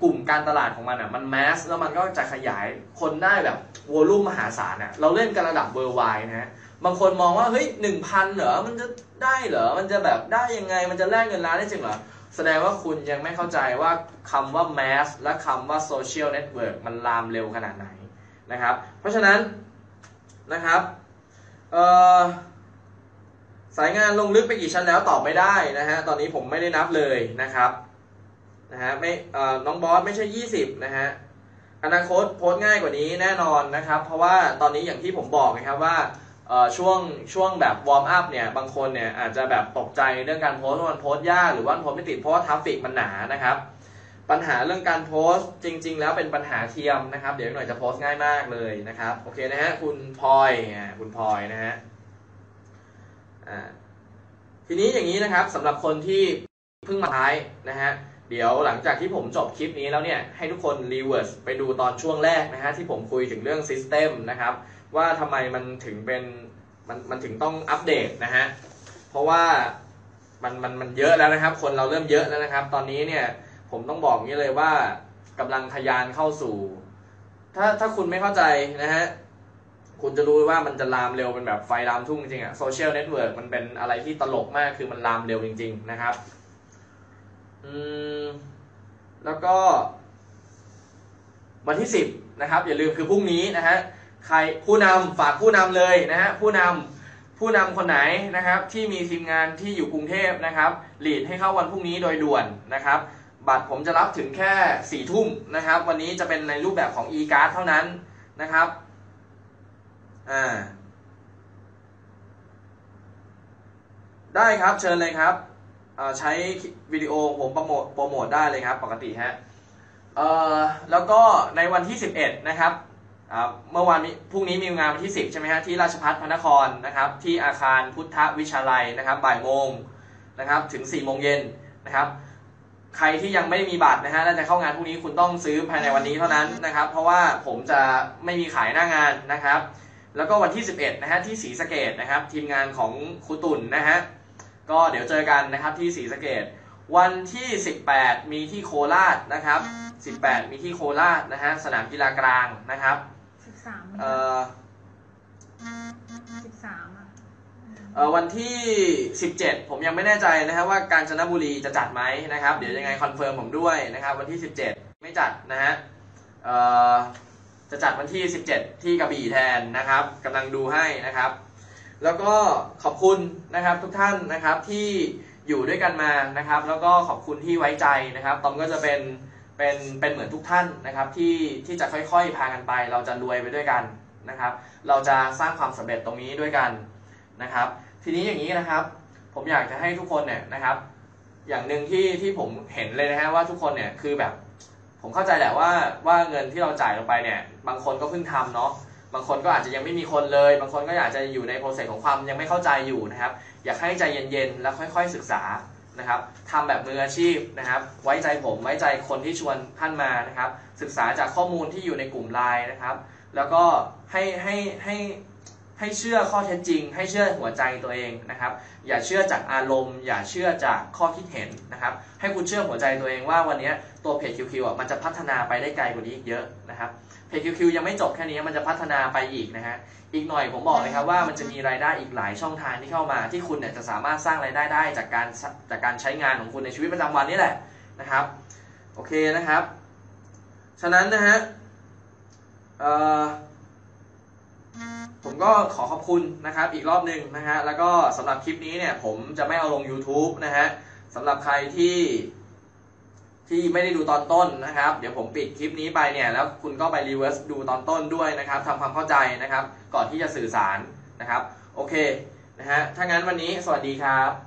กลุ่มการตลาดของมันอะมันแมสแล้วมันก็จะขยายคนได้แบบวอลุ่มมหาศาลอะเราเล่นกันระดับเวอร์ไวนะฮะบางคนมองว่าเฮ้ยหนึ่งพันเหรอมันจะได้เหรอมันจะแบบได้ยังไงมันจะแลกเงินล้านได้จริงเหรอแสดงว่าคุณยังไม่เข้าใจว่าคำว่า mass และคำว่า social network มันลามเร็วขนาดไหนนะครับ เพราะฉะนั้นนะครับเอ่อสายงานลงลึกไปกี่ชั้นแล้วตอบไม่ได้นะฮะตอนนี้ผมไม่ได้นับเลยนะครับ นะฮะไม่เอ่อน้องบอสไม่ใช่ 20 นะฮะอนาคตโพสต์ง่ายกว่านี้แน่นอนนะครับ เพราะว่าตอนนี้อย่างที่ผมบอกนะครับว่าเอ่อช่วงช่วงแบบ warm up เนี่ยบางคนเนี่ยอาจจะแบบตกใจเรื่องการโพสต์ว่ามันโพสต์ยากหรือว่าโพสต์ไม่ติดเพราะว่า traffic มันหนานะครับ ปัญหาเรื่องการโพสต์จริง ๆ แล้วเป็นปัญหาเทียมนะครับ เดี๋ยวหน่อยจะโพสต์ง่ายมากเลยนะครับโอเคนะฮะคุณพลอยคุณพลอยนะฮะอ่าทีนี้อย่างนี้นะครับสำหรับคนที่เพิ่งมาท้ายนะฮะ เดี๋ยวหลังจากที่ผมจบคลิปนี้แล้วเนี่ยให้ทุกคน reverse ไปดูตอนช่วงแรกนะฮะที่ผมคุยถึงเรื่อง system นะครับว่าทำไมมันถึงเป็นมันมันถึงต้องอัปเดตนะฮะเพราะว่ามันมันมันเยอะแล้วนะครับ คนเราเริ่มเยอะแล้วนะครับ ตอนนี้เนี่ยผมต้องบอกงี้เลยว่ากำลังทะยานเข้าสู่ ถ้าถ้าคุณไม่เข้าใจนะฮะคุณจะรู้ว่ามันจะลามเร็วเป็นแบบไฟลามทุ่งจริงๆอะโซเชียลเน็ตเวิร์กมันเป็นอะไรที่ตลกมากคือมันลามเร็วจริง ๆ นะครับ อืมแล้วก็วันที่สิบนะครับ อย่าลืมคือพรุ่งนี้นะฮะใครผู้นำฝากผู้นำเลยนะฮะผู้นำผู้นำคนไหนนะครับที่มีทีมงานที่อยู่กรุงเทพนะครับ lead ให้เข้าวันพรุ่งนี้โดยด่วนนะครับบัตรผมจะรับถึงแค่สี่ทุ่มนะครับ วันนี้จะเป็นในรูปแบบของ e-card เท่านั้นนะครับอ่าได้ครับเชิญเลยครับ ใช้วิดีโอผมโปรโมทโปรโมทได้เลยครับปกติฮะเออแล้วก็ในวันที่ 11 นะครับเมื่อวานนี้พรุ่งนี้มีงานวันที่ 10 ใช่ไหมฮะที่ราชพัฒพระนครนะครับที่อาคารพุทธวิชาลัยนะครับบ่ายโมงนะครับถึง4โมงเย็นนะครับใครที่ยังไม่ได้มีบัตรนะฮะและจะเข้างานพรุ่งนี้คุณต้องซื้อภายในวันนี้เท่านั้นนะครับ เพราะว่าผมจะไม่มีขายหน้างานนะครับ แล้วก็วันที่ 11 นะฮะที่ศรีสะเกดนะครับ ทีมงานของครูตุ่นนะฮะ ก็เดี๋ยวเจอกันนะครับที่ศรีสะเกดวันที่ 18 มีที่โคราชนะครับ 18 มีที่โคราชนะฮะสนามกีฬากลางนะครับ
สิบสาม
เอ่อ
สิบสามอะ
เอ่อวันที่ 17 ผมยังไม่แน่ใจนะครับว่ากาญจนบุรีจะจัดไหมนะครับ เดี๋ยวยังไง confirm ผมด้วยนะครับ วันที่ 17 ไม่จัดนะฮะเอ่อจะจัดวันที่ 17 ที่กระบี่แทนนะครับกำลังดูให้นะครับ แล้วก็ขอบคุณนะครับทุกท่านนะครับที่อยู่ด้วยกันมานะครับ แล้วก็ขอบคุณที่ไว้ใจนะครับตอมก็จะเป็นเป็นเป็นเหมือนทุกท่านนะครับที่ที่จะค่อยๆพากันไป เราจะรวยไปด้วยกันนะครับ เราจะสร้างความสำเร็จตรงนี้ด้วยกันนะครับ ทีนี้อย่างนี้นะครับ ผมอยากจะให้ทุกคนเนี่ยนะครับ อย่างหนึ่งที่ที่ผมเห็นเลยนะฮะว่าทุกคนเนี่ยคือแบบ ผมเข้าใจแหละว่าว่าเงินที่เราจ่ายลงไปเนี่ย บางคนก็เพิ่งทำเนาะ บางคนก็อาจจะยังไม่มีคนเลย บางคนก็อาจจะอยู่ในโปรเซสของความยังไม่เข้าใจอยู่นะครับ อยากให้ใจเย็นๆ แล้วค่อยๆศึกษานะครับทำแบบมืออาชีพนะครับ ไว้ใจผมไว้ใจคนที่ชวนท่านมานะครับ ศึกษาจากข้อมูลที่อยู่ในกลุ่มไลน์นะครับ แล้วก็ให้ให้ให้ให้เชื่อข้อเท็จจริง ให้เชื่อหัวใจตัวเองนะครับ อย่าเชื่อจากอารมณ์ อย่าเชื่อจากข้อคิดเห็นนะครับ ให้คุณเชื่อหัวใจตัวเองว่าวันนี้ตัวเพจ QQ อะมันจะพัฒนาไปได้ไกลกว่านี้อีกเยอะ นะครับเพจ QQ ยังไม่จบแค่นี้มันจะพัฒนาไปอีกนะฮะอีกหน่อยผมบอกเลยครับว่ามันจะมีรายได้อีกหลายช่องทางที่เข้ามา ที่คุณเนี่ยจะสามารถสร้างรายได้ได้จากการจากการใช้งานของคุณในชีวิตประจำวันนี่แหละนะครับโอเคนะครับ ฉะนั้นนะฮะเอ่อผมก็ขอขอบคุณนะครับอีกรอบหนึ่งนะฮะแล้วก็สำหรับคลิปนี้เนี่ยผมจะไม่เอาลง YouTube นะฮะสำหรับใครที่ ที่ไม่ได้ดูตอนต้นนะครับ เดี๋ยวผมปิดคลิปนี้ไปเนี่ยแล้วคุณก็ไปรีเวิร์สดูตอนต้นด้วยนะครับทำความเข้าใจนะครับ ก่อนที่จะสื่อสารนะครับ โอเคนะฮะถ้างั้นวันนี้สวัสดีครับ